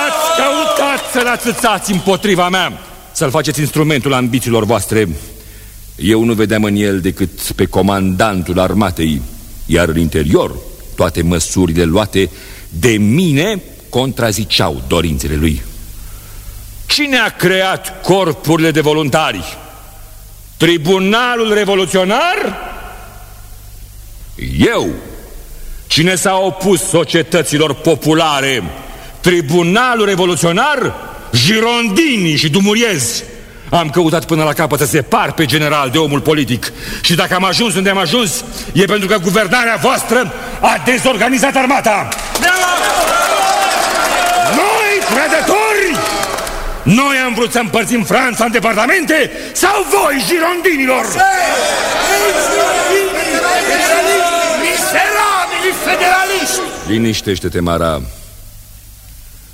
Speaker 3: Ați căutat să-l atâțați împotriva mea, să-l faceți instrumentul ambițiilor voastre. Eu nu vedeam în el decât pe comandantul armatei, iar în interior toate măsurile luate de mine contraziceau dorințele lui. Cine a creat corpurile de voluntari? Tribunalul revoluționar? Eu. Cine s-a opus societăților populare? Tribunalul revoluționar? Girondini și Dumuriez. Am căutat până la capăt să separ pe general de omul politic Și dacă am ajuns unde am ajuns E pentru că guvernarea voastră a dezorganizat armata Noi, trădători, noi am vrut să împărțim Franța în departamente Sau voi, girondinilor?
Speaker 15: Miserabili federaliști!
Speaker 3: Liniștește-te, Mara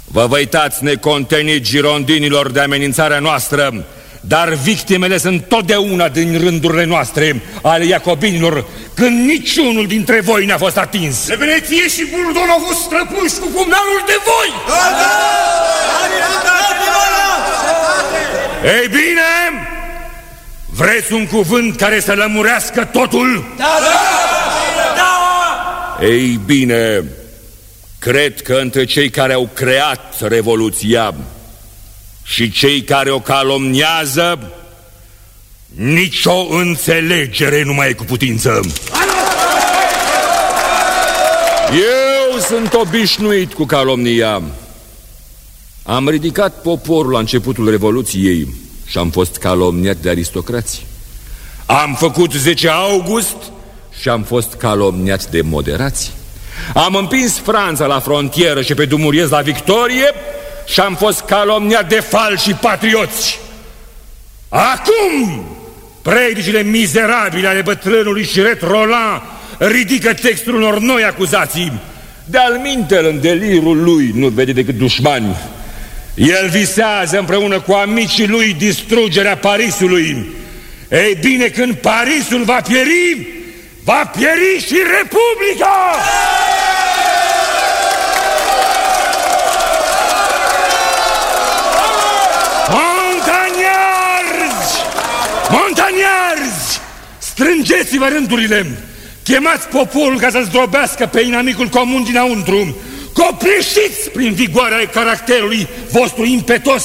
Speaker 3: Vă vă uitați necontenit girondinilor de amenințarea noastră Dar victimele sunt totdeauna din rândurile noastre Ale iacobinilor Când niciunul dintre voi n-a fost atins
Speaker 15: Lebeneție și Burdon au fost străpuși cu pumnalul de voi!
Speaker 3: Ei bine, vreți un cuvânt care să lămurească totul?
Speaker 15: Da, da! Da!
Speaker 3: Ei bine, cred că între cei care au creat Revoluția și cei care o calomniază, nicio înțelegere nu mai e cu putință. Eu sunt obișnuit cu calomnia. Am ridicat poporul la începutul Revoluției și am fost calomniat de aristocrații. Am făcut 10 august și am fost calomniat de moderați. Am împins Franța la frontieră și pe Dumuriez la victorie și am fost calomniat de falși patrioți. Acum, predicile mizerabile ale bătrânului Șiret Roland ridică textul unor noi acuzații. De-al mintel în delirul lui nu vede decât dușmani. El visează împreună cu amicii lui distrugerea Parisului. Ei bine, când Parisul va pieri, va pieri și Republica! Montaniarzi! Montaniarzi! Strângeți-vă rândurile! Chemați poporul ca să zdrobească pe inamicul comun dinăuntru! Copleșiți prin vigoarea caracterului vostru impetos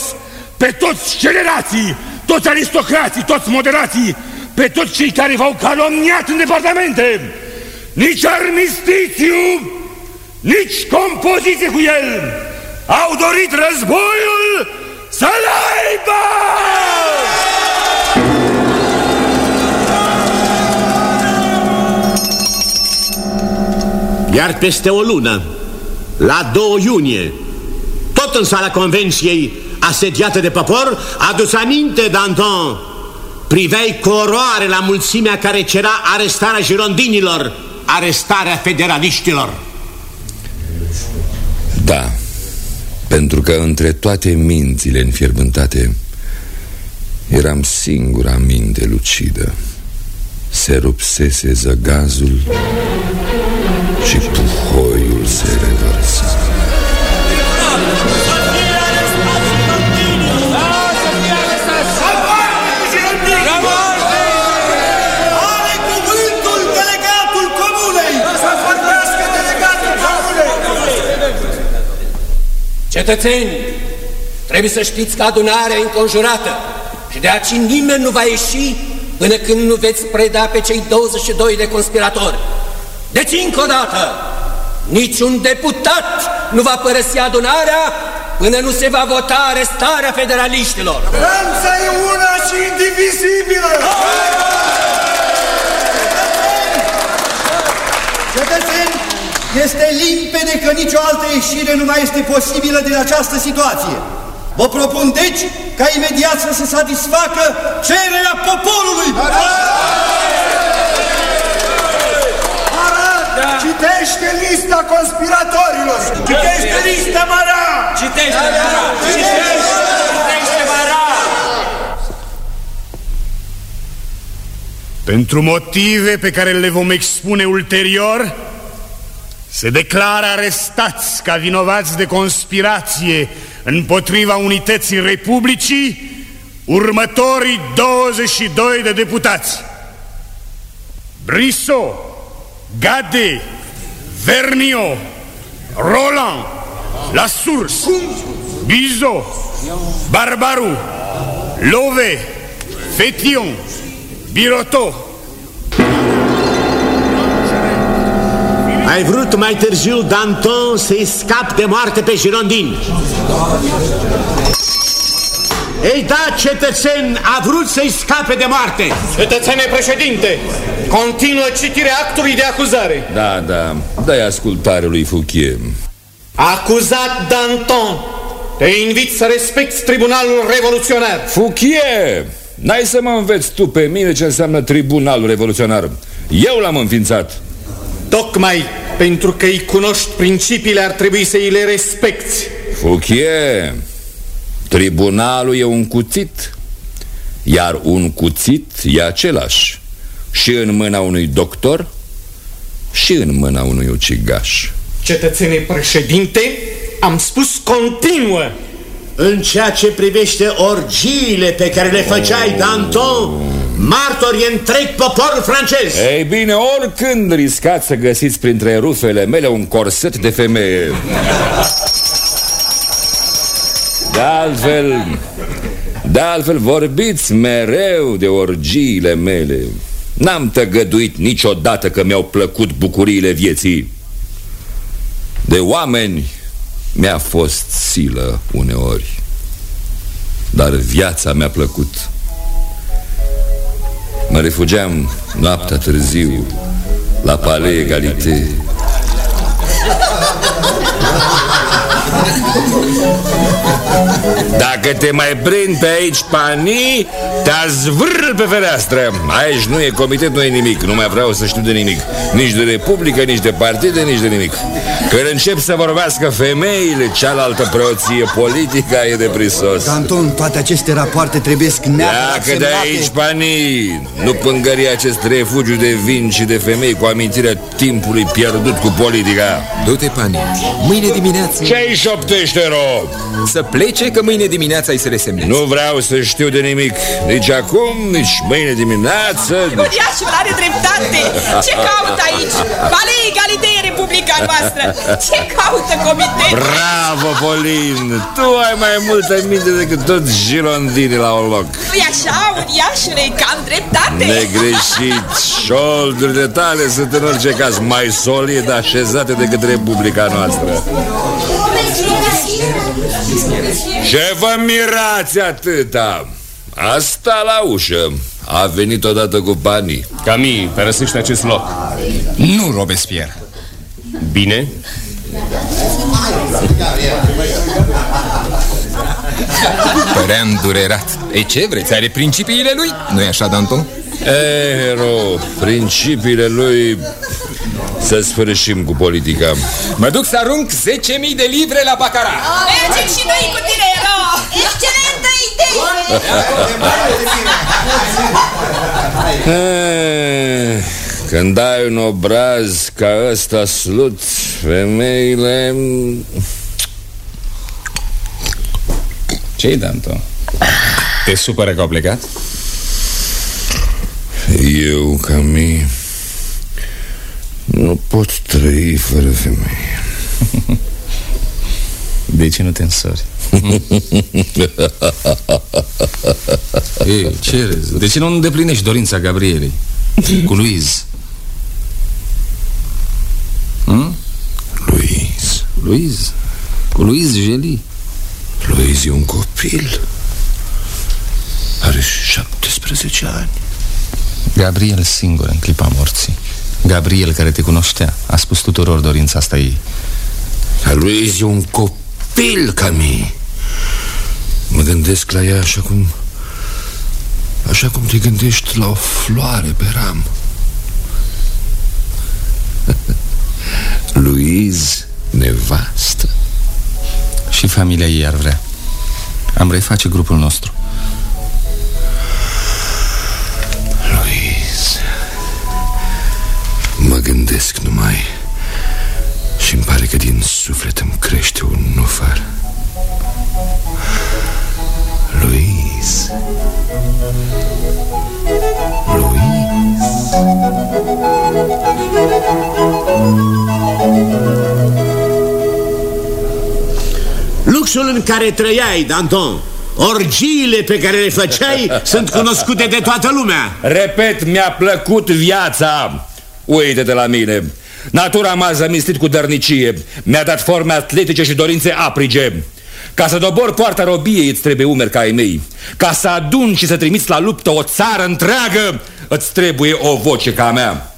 Speaker 3: pe toți generații, toți aristocrații, toți moderații, pe toți cei care v-au calomniat în departamente. Nici armistițiu, nici compoziție cu el. Au dorit războiul să-l aibă!
Speaker 4: Iar peste o lună, la 2 iunie, tot în sala convenției asediată de popor, adu-ți aminte, Danton, priveai coroare la mulțimea care cera arestarea girondinilor, arestarea federaliștilor.
Speaker 3: Da, pentru că între toate mințile înfierbântate eram singura minte lucidă. Se rupsese zăgazul și puhoiul se revărsa.
Speaker 16: Are cuvântul delegatul comunei! Să vorbească delegatul comunei!
Speaker 17: Cetățeni, trebuie să știți că adunarea e înconjurată și de aici nimeni nu va ieși până când nu veți preda pe cei 22 de conspiratori. Deci, încă o dată, niciun deputat nu va părăsi adunarea până nu se va vota arestarea federaliștilor.
Speaker 16: Franța e una și indivizibilă!
Speaker 18: Cetățeni, este limpede că nicio altă ieșire nu mai este posibilă din această situație. Vă propun deci ca imediat să se satisfacă cererea poporului.
Speaker 16: Da. Citește lista conspiratorilor! Citește lista, Mara!
Speaker 19: Citește, Mara! Citește, Mara!
Speaker 20: Pentru motive pe care le vom expune ulterior, se declară arestați ca vinovați de conspirație împotriva unității Republicii următorii 22 de deputați. Brissot, Gade, Vernio, Roland, La Source, Bizot, Barbaru, Love, Fetion, Biroto.
Speaker 4: Ai vrut mai târziu, Danton, să-i scap de moarte pe Girondin. Ei da, cetățen, a vrut să-i scape de moarte.
Speaker 2: Cetățene președinte, continuă citirea actului de acuzare.
Speaker 3: Da, da, dai ascultare lui Fouquier.
Speaker 2: Acuzat Danton, te invit să respecti tribunalul revoluționar.
Speaker 3: Fouquier, n-ai să mă înveți tu pe mine ce înseamnă tribunalul revoluționar. Eu l-am înființat.
Speaker 2: Tocmai pentru că îi cunoști principiile ar trebui să îi le respecti.
Speaker 3: Fouquier, tribunalul e un cuțit, iar un cuțit e același și în mâna unui doctor și în mâna unui ucigaș.
Speaker 2: Cetățene președinte, am spus continuă.
Speaker 4: În ceea ce privește orgiile pe care le făceai, Danton, martor e întreg poporul francez.
Speaker 3: Ei bine, oricând riscați să găsiți printre rufele mele un corset de femeie. De altfel, de altfel vorbiți mereu de orgiile mele. N-am tăgăduit niciodată că mi-au plăcut bucuriile vieții. De oameni mi-a fost silă uneori Dar viața mi-a plăcut Mă refugiam noaptea târziu La Palais Egalité Dacă te mai prind pe aici, pani, te zvâr pe fereastră. Aici nu e comitet, nu e nimic. Nu mai vreau să știu de nimic. Nici de republică, nici de partide, nici de nimic. Când încep să vorbească femeile Cealaltă preoție politică e de prisos.
Speaker 7: Danton, toate aceste rapoarte trebuie neapărat
Speaker 3: Dacă de aici, pani Nu pângări acest refugiu de vin și de femei Cu amintirea timpului pierdut cu politica.
Speaker 9: Du-te, pani. Mâine dimineață
Speaker 3: Ce-ai șoptește, ro?
Speaker 9: Să plece că mâine dimineața ai să resemnezi.
Speaker 3: Nu vreau să știu de nimic Nici acum, nici mâine dimineață nici...
Speaker 21: Uriașul are dreptate. Ce caută aici? Vale egalite Republica noastră. Ce caută comitetul?
Speaker 3: Bravo, Polin! Tu ai mai multă minte decât toți girondini la un loc.
Speaker 21: Nu-i așa, uriașule, că am dreptate.
Speaker 3: Negreșit Șoldurile tale sunt în orice caz mai solid așezate decât Republica noastră Ce vă mirați atâta? Asta la ușă A venit odată cu banii
Speaker 13: Cami, părăsește acest loc
Speaker 14: Nu, Robespierre
Speaker 13: Bine?
Speaker 9: Părea îndurerat Ei, ce vreți? Are principiile lui? Nu-i așa, Danton?
Speaker 3: Ero, principiile lui Să sfârșim cu politica.
Speaker 9: Mă duc să arunc 10.000 de livre la Bacara
Speaker 21: Mergem și noi cu tine, ero Excelentă idee!
Speaker 3: Eh, Când ai un obraz ca ăsta slut Femeile.
Speaker 6: Ce-i, Danton? Te supără că au plecat?
Speaker 3: Eu, ca mie Nu pot trăi fără femeie
Speaker 6: De ce nu te însori? Ei, ce râzi? De ce nu îndeplinești dorința Gabrielei? Cu Luiz hm?
Speaker 3: Luiz
Speaker 6: Luiz Cu Luiz Geli
Speaker 3: Luiz e un copil Are 17 ani
Speaker 6: Gabriel singur în clipa morții Gabriel care te cunoștea A spus tuturor dorința asta ei.
Speaker 3: Dar Luiz e un copil ca mie. Mă gândesc la ea așa cum Așa cum te gândești la o floare pe ram. Luiz, nevastă.
Speaker 6: Și familia ei ar vrea. Am reface grupul nostru
Speaker 3: gândesc numai și îmi pare că din suflet îmi crește un nufăr Luiz
Speaker 4: Luxul în care trăiai, Danton. Orgiile pe care le făceai sunt cunoscute de toată lumea.
Speaker 3: Repet, mi-a plăcut viața Uite-te la mine. Natura m-a zămislit cu dărnicie. Mi-a dat forme atletice și dorințe aprige. Ca să dobor poarta robiei îți trebuie umeri ca ai mei. Ca să adun și să trimiți la luptă o țară întreagă Îți trebuie o voce ca a mea.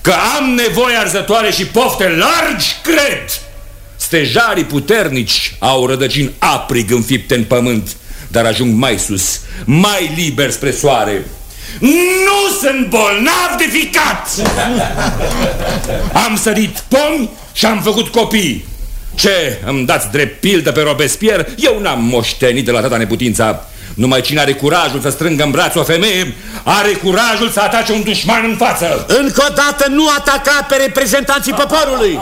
Speaker 3: Că am nevoie arzătoare și pofte largi, cred. Stejarii puternici au rădăcini aprig înfipte în pământ Dar ajung mai sus, mai liber spre soare nu sunt bolnav de ficat. Am sărit pomi și am făcut copii. Ce, îmi dați drept pildă pe Robespierre? Eu n-am moștenit de la tata neputința. Numai cine are curajul să strângă în braț o femeie Are curajul să atace un dușman în față.
Speaker 4: Încă o dată nu ataca pe reprezentanții poporului.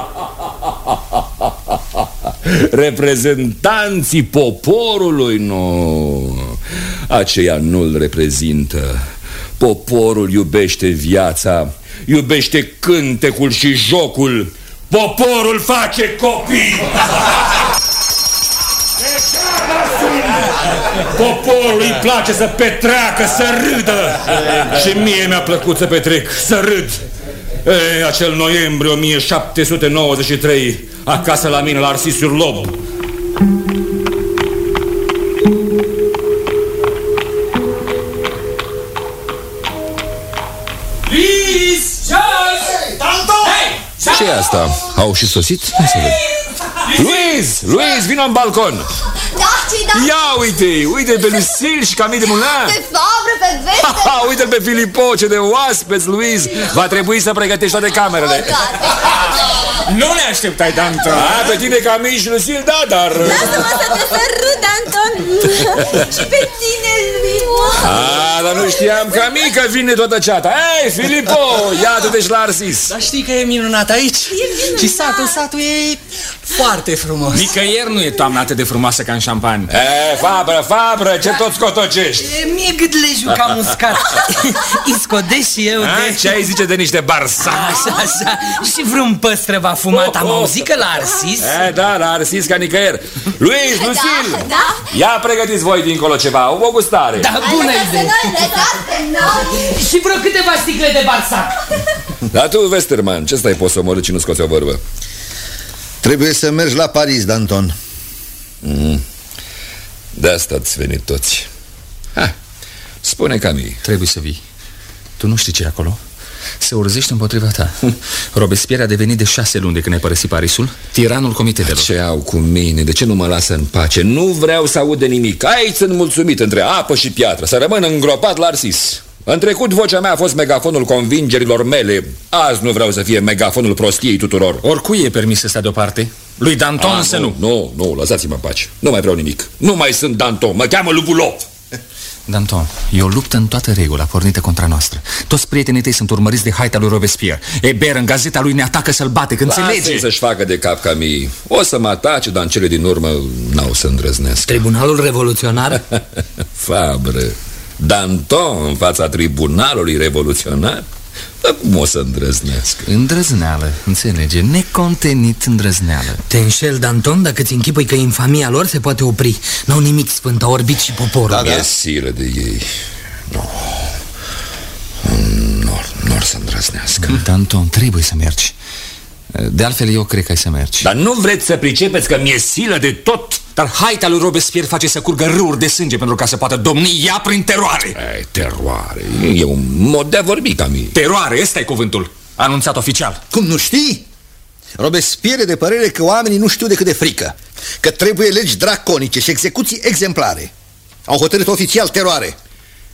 Speaker 3: Reprezentanții poporului, nu. Aceia nu-l reprezintă Poporul iubește viața Iubește cântecul și jocul. Poporul face copii. Poporul îi place să petreacă, să râdă. Și mie mi-a plăcut să petrec, să râd. E, Acel noiembrie 1793 Acasă la mine la Arsisiur Lob ce e asta? Au și sosit? Hai să văd. Luiz! Luiz, vino în balcon!
Speaker 22: Da, ce da?
Speaker 3: Ia uite, uite pe Lucille și Camille de Moulin
Speaker 22: Pe Fabre, pe Veste
Speaker 3: Ha, uite-l pe Filipo, ce de oaspeți, Luiz Va trebui să pregătești toate camerele
Speaker 14: Nu ne așteptai, Danton
Speaker 3: A, pe tine, Camille și Lucille, da, dar...
Speaker 22: Lasă-mă să te sărut, Anton Și pe tine, lui
Speaker 3: A, dar nu știam, Camille, că vine toată ceata. Ei, Filipo, iată-te și la Arsis.
Speaker 23: Dar știi că e minunat aici?
Speaker 22: Minunat.
Speaker 23: Și satul, satul e foarte frumos.
Speaker 14: Nicăieri nu e toamna atât de frumoasă ca în șampani
Speaker 3: E, Fabră, Fabră, ce tot scotocești
Speaker 23: E, Mie gâdlejul cam uscat. Îi scodesc și eu
Speaker 3: A,
Speaker 23: de...
Speaker 3: ce ai zice de niște barsac?
Speaker 23: Așa, așa. Și vreun păstrăv afumat Am auzit că la Arsis.
Speaker 3: E, da, la Arsis ca nicăieri. Luiz, Lucille
Speaker 22: Da,
Speaker 3: Ia pregătiți voi dincolo ceva, o gustare.
Speaker 23: Da, bună idee. Și vreo câteva sticle de barsac.
Speaker 3: Dar tu, Westerman, ce stai poți să omorâ și nu scoți o vorbă?
Speaker 7: Trebuie să mergi la Paris, Danton.
Speaker 3: Mm. De asta ați venit toți. Ha, Spune Camille.
Speaker 6: Trebuie să vii. Tu nu știi ce e acolo? Se urzește împotriva ta. Robespierre a devenit de șase luni de când ai părăsit Parisul Tiranul comitetelor.
Speaker 3: Ce au cu mine? De ce nu mă lasă în pace? Nu vreau să aud de nimic. Aici sunt mulțumit între apă și piatră. Să rămân îngropat la Arsis în trecut vocea mea a fost megafonul convingerilor mele. Azi nu vreau să fie megafonul prostiei tuturor.
Speaker 6: Oricui e permis să stea deoparte? Lui Danton
Speaker 3: A,
Speaker 6: însă nu,
Speaker 3: nu. Nu, lăsați-mă în pace. Nu mai vreau nimic. Nu mai sunt Danton, mă cheamă Lubulo
Speaker 6: Danton, e o luptă în toată regula pornită contra noastră. Toți prietenii tăi sunt urmăriți de haita lui Robespierre. Eber în gazeta lui ne atacă sălbatic, înțelege?
Speaker 3: Lasă-i să-și facă de cap Camille O să mă atace, dar în cele din urmă N-au să îndrăznesc
Speaker 5: Tribunalul revoluționar?
Speaker 3: Fabră Danton în fața tribunalului revoluționar? Dar cum o să îndrăznesc?
Speaker 6: Îndrăzneală, înțelege, necontenit îndrăzneală.
Speaker 5: Te înșel, Danton, dacă ți închipui că infamia lor se poate opri. N-au nimic sfânt, au orbit și poporul.
Speaker 3: Da, da. E silă de ei. Nu. Nu nu or să îndrăznească.
Speaker 6: Danton, trebuie să mergi De altfel, eu cred că ai să mergi.
Speaker 3: Dar nu vreți să pricepeți că mi-e silă de tot?
Speaker 6: Dar haita lui Robespierre face să curgă râuri de sânge Pentru ca să poată domni ea prin teroare.
Speaker 3: Ei, teroare, e un mod de a vorbi, Camille
Speaker 6: Teroare, ăsta e cuvântul Anunțat oficial.
Speaker 7: Cum nu știi? Robespierre e de părere că oamenii nu știu decât de frică Că trebuie legi draconice și execuții exemplare. Au hotărât oficial teroare.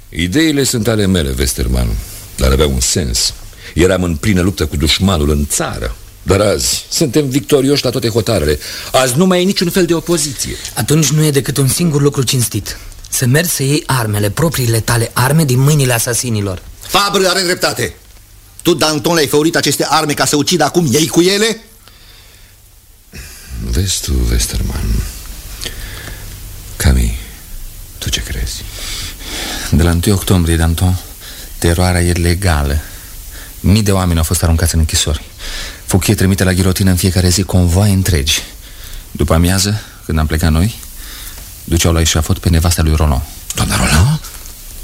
Speaker 3: Ideile sunt ale mele, Westerman Dar aveau un sens. Eram în plină luptă cu dușmanul în țară Dar azi suntem victorioși la toate hotarele. Azi nu mai e niciun fel de opoziție.
Speaker 5: Atunci nu e decât un singur lucru cinstit. Să mergi să iei armele, propriile tale arme din mâinile asasinilor.
Speaker 7: Fabră are dreptate. Tu, Danton, le-ai făurit aceste arme ca să ucidă acum ei cu ele?
Speaker 3: Vezi tu, Westerman. Camille, tu ce crezi?
Speaker 6: De la 1 octombrie, Danton, teroarea e legală. Mii de oameni au fost aruncați în închisori Fouquier trimite la ghilotină în fiecare zi convoaie întregi. După amiază, când am plecat noi Duceau la eșafot pe nevasta lui Roland.
Speaker 3: Doamna Roland?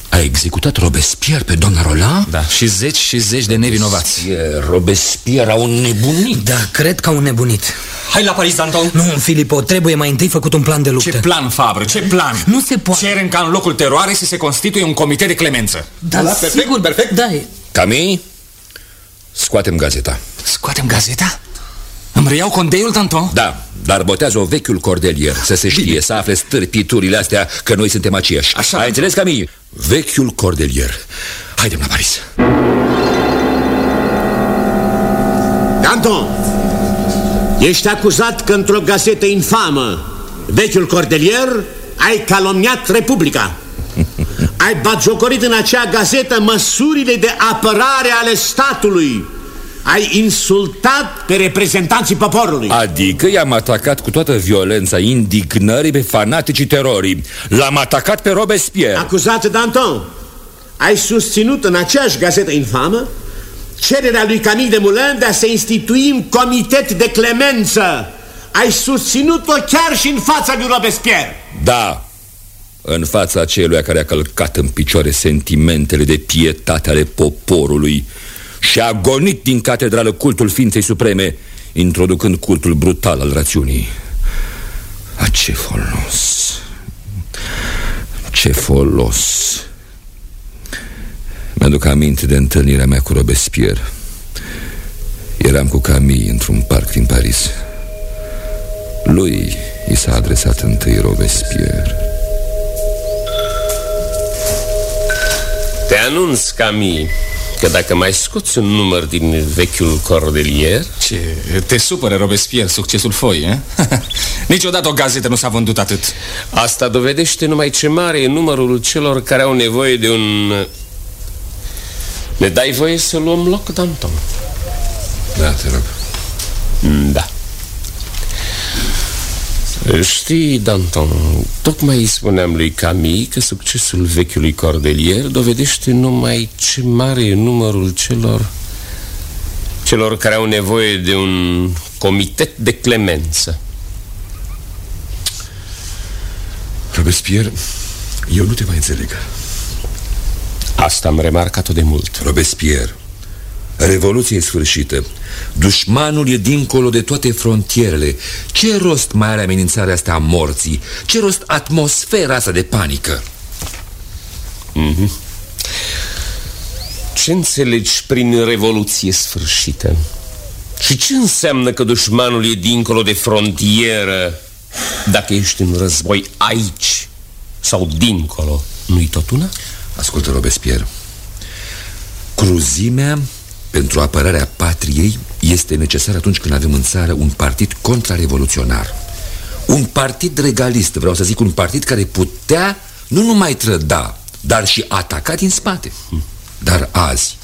Speaker 3: A executat Robespierre pe doamna Roland?
Speaker 6: Da, și zeci și zeci de nevinovați.
Speaker 3: Robespierre au nebunit
Speaker 5: Da, cred că au nebunit
Speaker 23: Hai la Paris, Danton.
Speaker 5: Nu, Filipo, trebuie mai întâi făcut un plan de luptă.
Speaker 6: Ce plan, Fabră, ce plan?
Speaker 5: Nu se poate.
Speaker 6: Cerem ca în locul teroarei să se constituie un comitet de clemență.
Speaker 5: Da, da perfect, sigur, perfect? Da, e...
Speaker 3: Camille, scoatem gazeta.
Speaker 6: Scoatem gazeta? Îmi reiau condeiul, Danton?
Speaker 3: Da, dar botează-o vechiul cordelier Să se știe, să afle stârpiturile astea Că noi suntem aceiași.
Speaker 6: Așa,
Speaker 3: Ai înțeles, Camille? Vechiul cordelier Haidem la Paris.
Speaker 4: Danton, ești acuzat că într-o gazetă infamă Vechiul cordelier ai calomniat Republica Ai batjocorit în acea gazetă măsurile de apărare ale statului. Ai insultat pe reprezentanții poporului.
Speaker 3: Adică i-am atacat cu toată violența indignării pe fanaticii terorii. L-am atacat pe Robespierre.
Speaker 4: Acuzat Danton. Ai susținut în aceeași gazetă infamă Cererea lui Camille de Moulin de a se institui un comitet de clemență. Ai susținut-o chiar și în fața lui Robespierre.
Speaker 3: Da, în fața celui care a călcat în picioare sentimentele de pietate ale poporului și a gonit din catedrală cultul ființei supreme, introducând cultul brutal al rațiunii. A ce folos! Ce folos! Mi-aduc aminte de întâlnirea mea cu Robespierre. Eram cu Camille într-un parc din Paris Lui i s-a adresat întâi Robespierre
Speaker 13: Te anunț, Camille Că dacă mai scoți un număr din vechiul cordelier
Speaker 6: Ce, te supără Robespierre succesul foi, eh? Niciodată o gazetă nu s-a vândut atât
Speaker 13: Asta dovedește numai ce mare e numărul celor care au nevoie de un... Ne dai voie să luăm loc, Danton?
Speaker 3: Da, te rog
Speaker 13: Da Știi, Danton, tocmai îi spuneam lui Camille că succesul vechiului cordelier dovedește numai ce mare e numărul celor celor care au nevoie de un comitet de clemență.
Speaker 3: Robespierre, eu nu te mai înțeleg.
Speaker 13: Asta am remarcat-o de mult.
Speaker 3: Robespierre, Revoluția e sfârșită Dușmanul e dincolo de toate frontierele Ce rost mai are amenințarea asta a morții? Ce rost atmosfera asta de panică?
Speaker 13: Mm -hmm. Ce înțelegi prin revoluție sfârșită? Și ce înseamnă că dușmanul e dincolo de frontieră Dacă ești în război aici sau dincolo Nu-i tot una?
Speaker 3: Ascultă, Robespierre Cruzimea pentru apărarea patriei este necesar atunci când avem în țară un partid contrarevoluționar. Un partid regalist, vreau să zic un partid care putea nu numai trăda, dar și ataca din spate. Dar azi,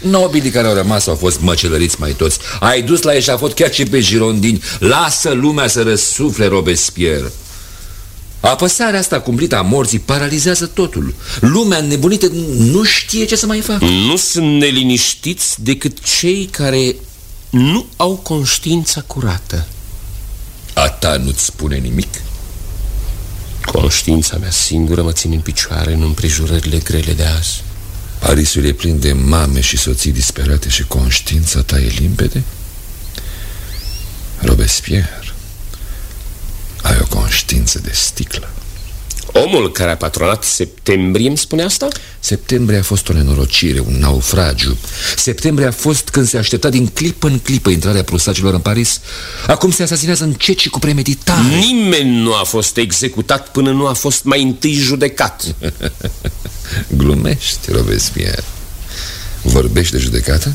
Speaker 3: nobilii care au rămas au fost măcelăriți mai toți. Ai dus la eșafot chiar și pe girondini. Lasă lumea să răsufle Robespierre Apăsarea asta cumplită a morții paralizează totul. Lumea nebunită nu știe ce să mai facă.
Speaker 13: Nu sunt neliniștiți decât cei care nu au conștiința curată.
Speaker 3: A ta nu-ți spune nimic?
Speaker 13: Conștiința mea singură mă ține în picioare în împrejurările grele de azi.
Speaker 3: Parisul e plin de mame și soții disperate și conștiința ta e limpede? Robespierre ai o conștiință de sticlă.
Speaker 13: Omul care a patronat septembrie îmi spune asta?
Speaker 3: Septembrie a fost o nenorocire, un naufragiu. Septembrie a fost când se aștepta din clipă în clipă intrarea prusagilor în Paris. Acum se asasinează încet și cu premeditare.
Speaker 13: Nimeni nu a fost executat până nu a fost mai întâi judecat.
Speaker 3: Glumești, Robespierre Vorbești de judecată?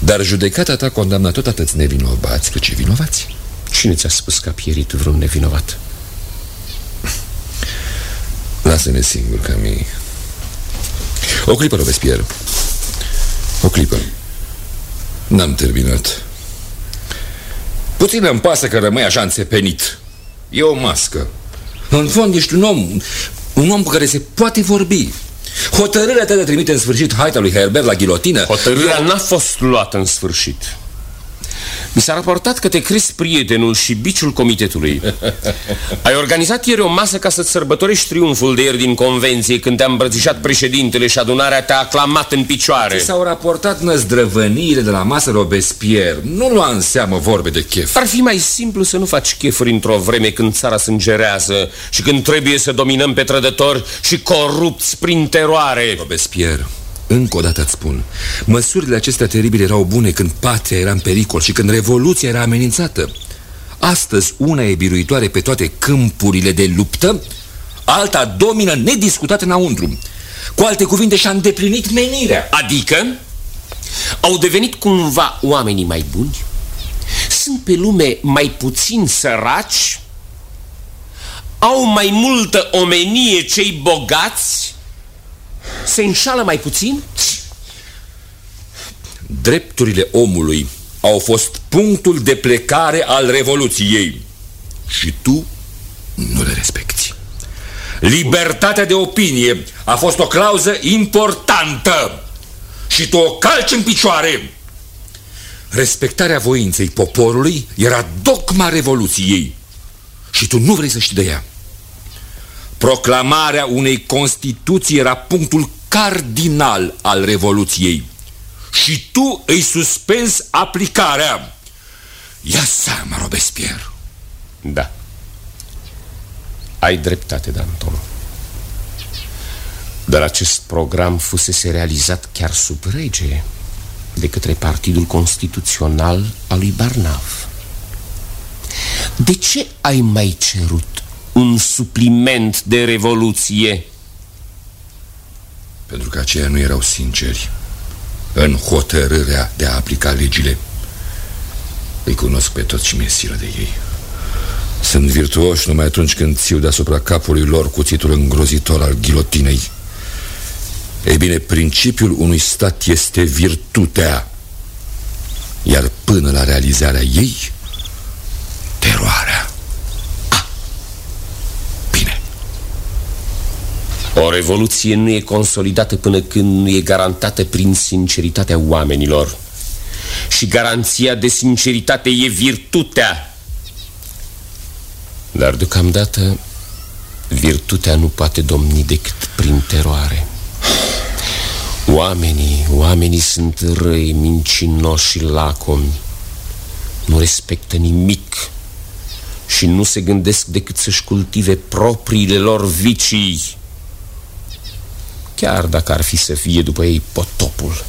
Speaker 3: Dar judecata ta condamnă tot atâți nevinovați cât și vinovați
Speaker 13: Cine ți-a spus că a pierit vreun nevinovat?
Speaker 3: Lasă-ne singur, Camille. O clipă, Robespierre. O clipă. N-am terminat. Puțin îmi pasă că rămâi așa înțepenit. E o mască. În fond ești un om Un om cu care se poate vorbi. Hotărârea ta de trimite în sfârșit haita lui Herbert la ghilotină
Speaker 13: Hotărârea Eu... n-a fost luată în sfârșit mi s-a raportat că te crezi prietenul și biciul comitetului. Ai organizat ieri o masă ca să-ți sărbătorești triumful de ieri din convenție Când te-a îmbrățișat președintele și adunarea te-a aclamat în picioare.
Speaker 3: S-au raportat năzdrăvăniile de la masă Robespierre. Nu lua în seamă vorbe de chef.
Speaker 13: Ar fi mai simplu să nu faci chefuri într-o vreme când țara sângerează Și când trebuie să dominăm pe trădători și corupți prin teroare.
Speaker 3: Robespierre încă o dată îți spun Măsurile acestea teribile erau bune când patria era în pericol Și când revoluția era amenințată. Astăzi una e biruitoare pe toate câmpurile de luptă Alta domină nediscutat înăuntru. Cu alte cuvinte și-a îndeplinit menirea.
Speaker 13: Adică au devenit cumva oamenii mai buni? Sunt pe lume mai puțin săraci? Au mai multă omenie cei bogați se înșală mai puțin?
Speaker 3: Drepturile omului au fost punctul de plecare al Revoluției. Și tu nu le respecti. Libertatea de opinie a fost o clauză importantă. Și tu o calci în picioare. Respectarea voinței poporului era dogma Revoluției. Și tu nu vrei să știi de ea Proclamarea unei Constituții era punctul cardinal al Revoluției. Și tu îi suspenzi aplicarea. Ia seama, Robespierre.
Speaker 13: Da. Ai dreptate, Danton Dar acest program fusese realizat chiar sub rege de către Partidul Constituțional al lui Barnav. De ce ai mai cerut un supliment de revoluție?
Speaker 3: Pentru că aceia nu erau sinceri în hotărârea de a aplica legile. Îi cunosc pe toți și mi-e silă de ei. Sunt virtuoși numai atunci când țiu deasupra capului lor cuțitul îngrozitor al ghilotinei. Ei bine, principiul unui stat este virtutea, iar până la realizarea ei, teroarea.
Speaker 13: O revoluție nu e consolidată până când nu e garantată prin sinceritatea oamenilor. Și garanția de sinceritate e virtutea. Dar deocamdată virtutea nu poate domni decât prin teroare. Oamenii, oamenii sunt răi, mincinoși și lacomi. Nu respectă nimic și nu se gândesc decât să-și cultive propriile lor vicii chiar dacă ar fi să fie după ei potopul.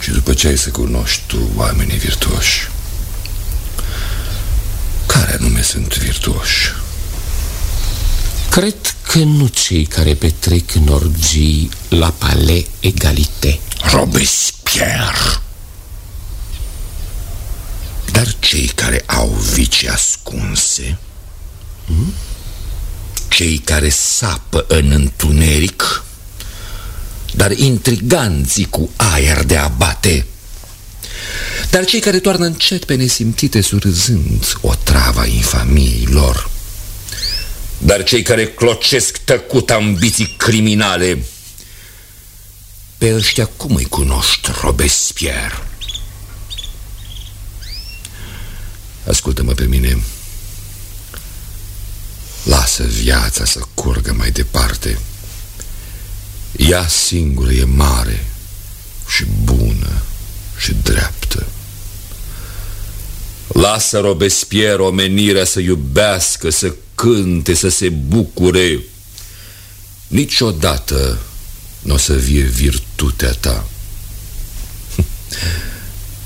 Speaker 3: Și după ce ai să cunoști tu oamenii virtuoși, care anume sunt virtuoși?
Speaker 13: Cred că nu cei care petrec în orgii la pale egalite.
Speaker 3: Robespierre. Dar cei care au vicii ascunse, hmm? cei care sapă în întuneric, dar intriganții cu aer de abate. Dar cei care toarnă încet pe nesimțite surâzând o trava infamiei lor. Dar cei care clocesc tăcut ambiții criminale. Pe ăștia cum îi cunoști, Robespierre? Ascultă-mă pe mine. Lasă viața să curgă mai departe ea singură e mare și bună și dreaptă. Lasă Robespierre omenirea să iubească, să cânte, să se bucure. Niciodată nu o să vie virtutea ta.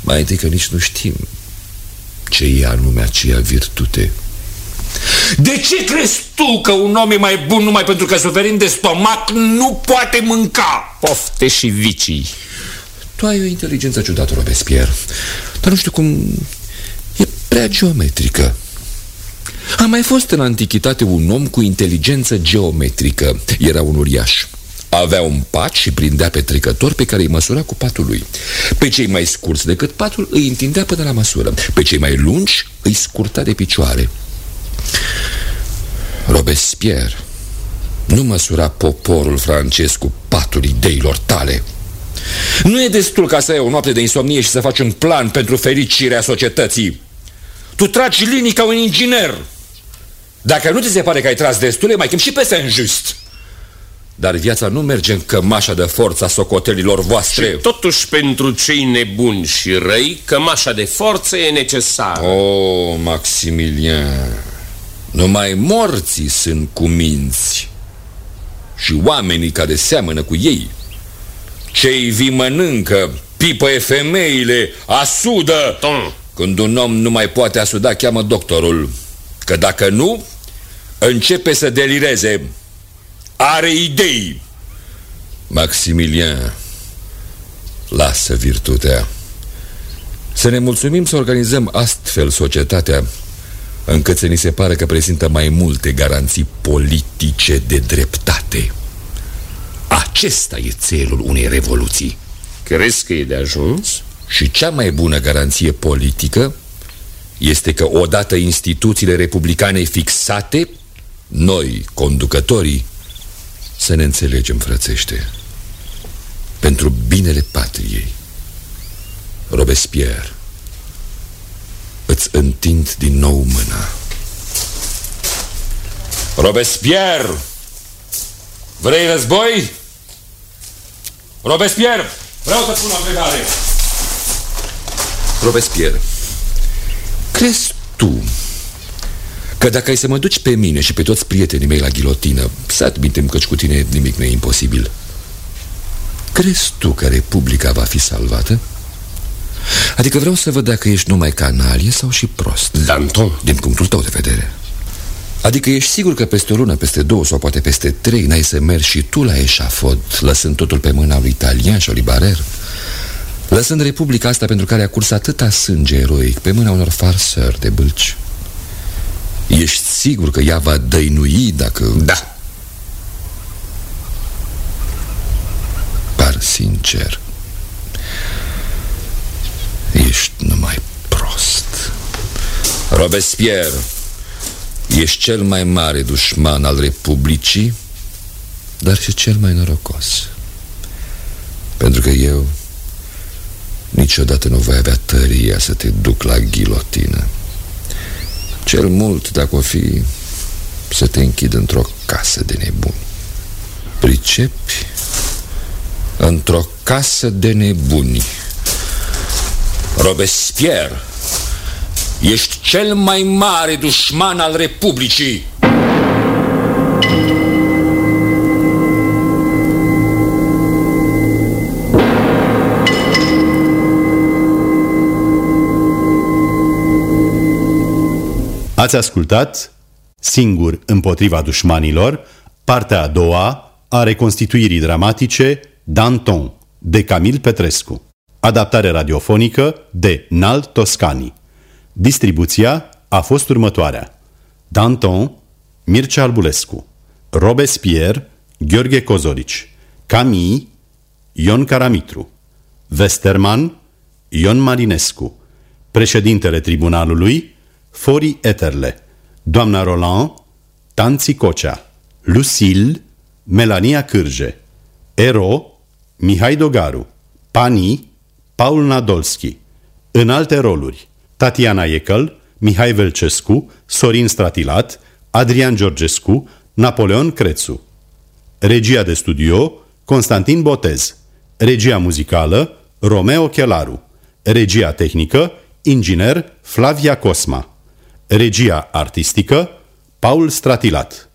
Speaker 3: Mai întâi că nici nu știm ce e anume aceea virtute. De ce crezi tu că un om e mai bun numai pentru că suferind de stomac nu poate mânca?
Speaker 13: Pofte și vicii.
Speaker 3: Tu ai o inteligență ciudată, Robespierre, dar nu știu cum... e prea geometrică. A mai fost în antichitate un om cu inteligență geometrică. Era un uriaș. Avea un pat și prindea pe trecător pe care îi măsura cu patul lui. Pe cei mai scurți decât patul îi întindea până la măsură. Pe cei mai lungi îi scurta de picioare. Robespierre nu măsura poporul francez cu patul ideilor tale. Nu e destul ca să ai o noapte de insomnie și să faci un plan pentru fericirea societății. Tu tragi linii ca un inginer. Dacă nu ți se pare că ai tras destule, mai chem și pe Saint-Just. Dar viața nu merge în cămașa de forță a socotelilor voastre.
Speaker 13: Și totuși pentru cei nebuni și răi, cămașa de forță e necesară.
Speaker 3: Oh, Maximilien... Numai morții sunt cu minți Și oamenii care seamănă cu ei. Cei vii mănâncă, pipăie femeile, asudă.
Speaker 13: Tom.
Speaker 3: Când un om nu mai poate asuda, cheamă doctorul Că dacă nu, începe să delireze. Are idei. Maximilien Lasă virtutea. Să ne mulțumim să organizăm astfel societatea încât să ni se pare că prezintă mai multe garanții politice de dreptate. Acesta e țelul unei revoluții.
Speaker 13: Crezi că e de ajuns?
Speaker 3: Și cea mai bună garanție politică este că odată instituțiile republicane fixate, noi, conducătorii, să ne înțelegem frățește. Pentru binele patriei. Robespierre Îți întind din nou mâna Robespierre Vrei război? Robespierre Vreau să pun o întrebare Robespierre Crezi tu Că dacă ai să mă duci pe mine și pe toți prietenii mei la ghilotină Să admitem că cu tine nimic nu e imposibil Crezi tu că Republica va fi salvată? Adică vreau să văd dacă ești numai canalie sau și prost.
Speaker 13: Danton
Speaker 3: Din punctul tău de vedere. Adică ești sigur că peste o lună, peste două sau poate peste trei N-ai să mergi și tu la eșafod Lăsând totul pe mâna lui Italian și Olibarer Lăsând Republica asta pentru care a curs atâta sânge eroic Pe mâna unor farsări de bâlci? Ești sigur că ea va dăinui dacă...
Speaker 13: Da.
Speaker 3: Par sincer Robespierre Ești cel mai mare dușman al Republicii Dar și cel mai norocos. Pentru că eu Niciodată nu voi avea tăria să te duc la ghilotină. Cel mult, dacă o fi Să te închid într-o casă de nebuni. Pricepi? Într-o casă de nebuni. Robespierre Ești cel mai mare dușman al Republicii.
Speaker 24: Ați ascultat Singur împotriva dușmanilor Partea a doua a reconstituirii dramatice Danton de Camil Petrescu. Adaptare radiofonică de Nal Toscani Distribuția a fost următoarea. Danton Mircea Albulescu Robespierre Gheorghe Cozorici Camille Ion Caramitru Westerman Ion Marinescu Președintele tribunalului Fori Eterle Doamna Roland Tanți Cocea Lucille Melania Cârje Ero Mihai Dogaru Pani Paul Nadolski. În alte roluri Tatiana Ecăl, Mihai Velcescu, Sorin Stratilat, Adrian Georgescu, Napoleon Crețu. Regia de studio Constantin Botez. Regia muzicală Romeo Chelaru. Regia tehnică Inginer Flavia Cosma. Regia artistică Paul Stratilat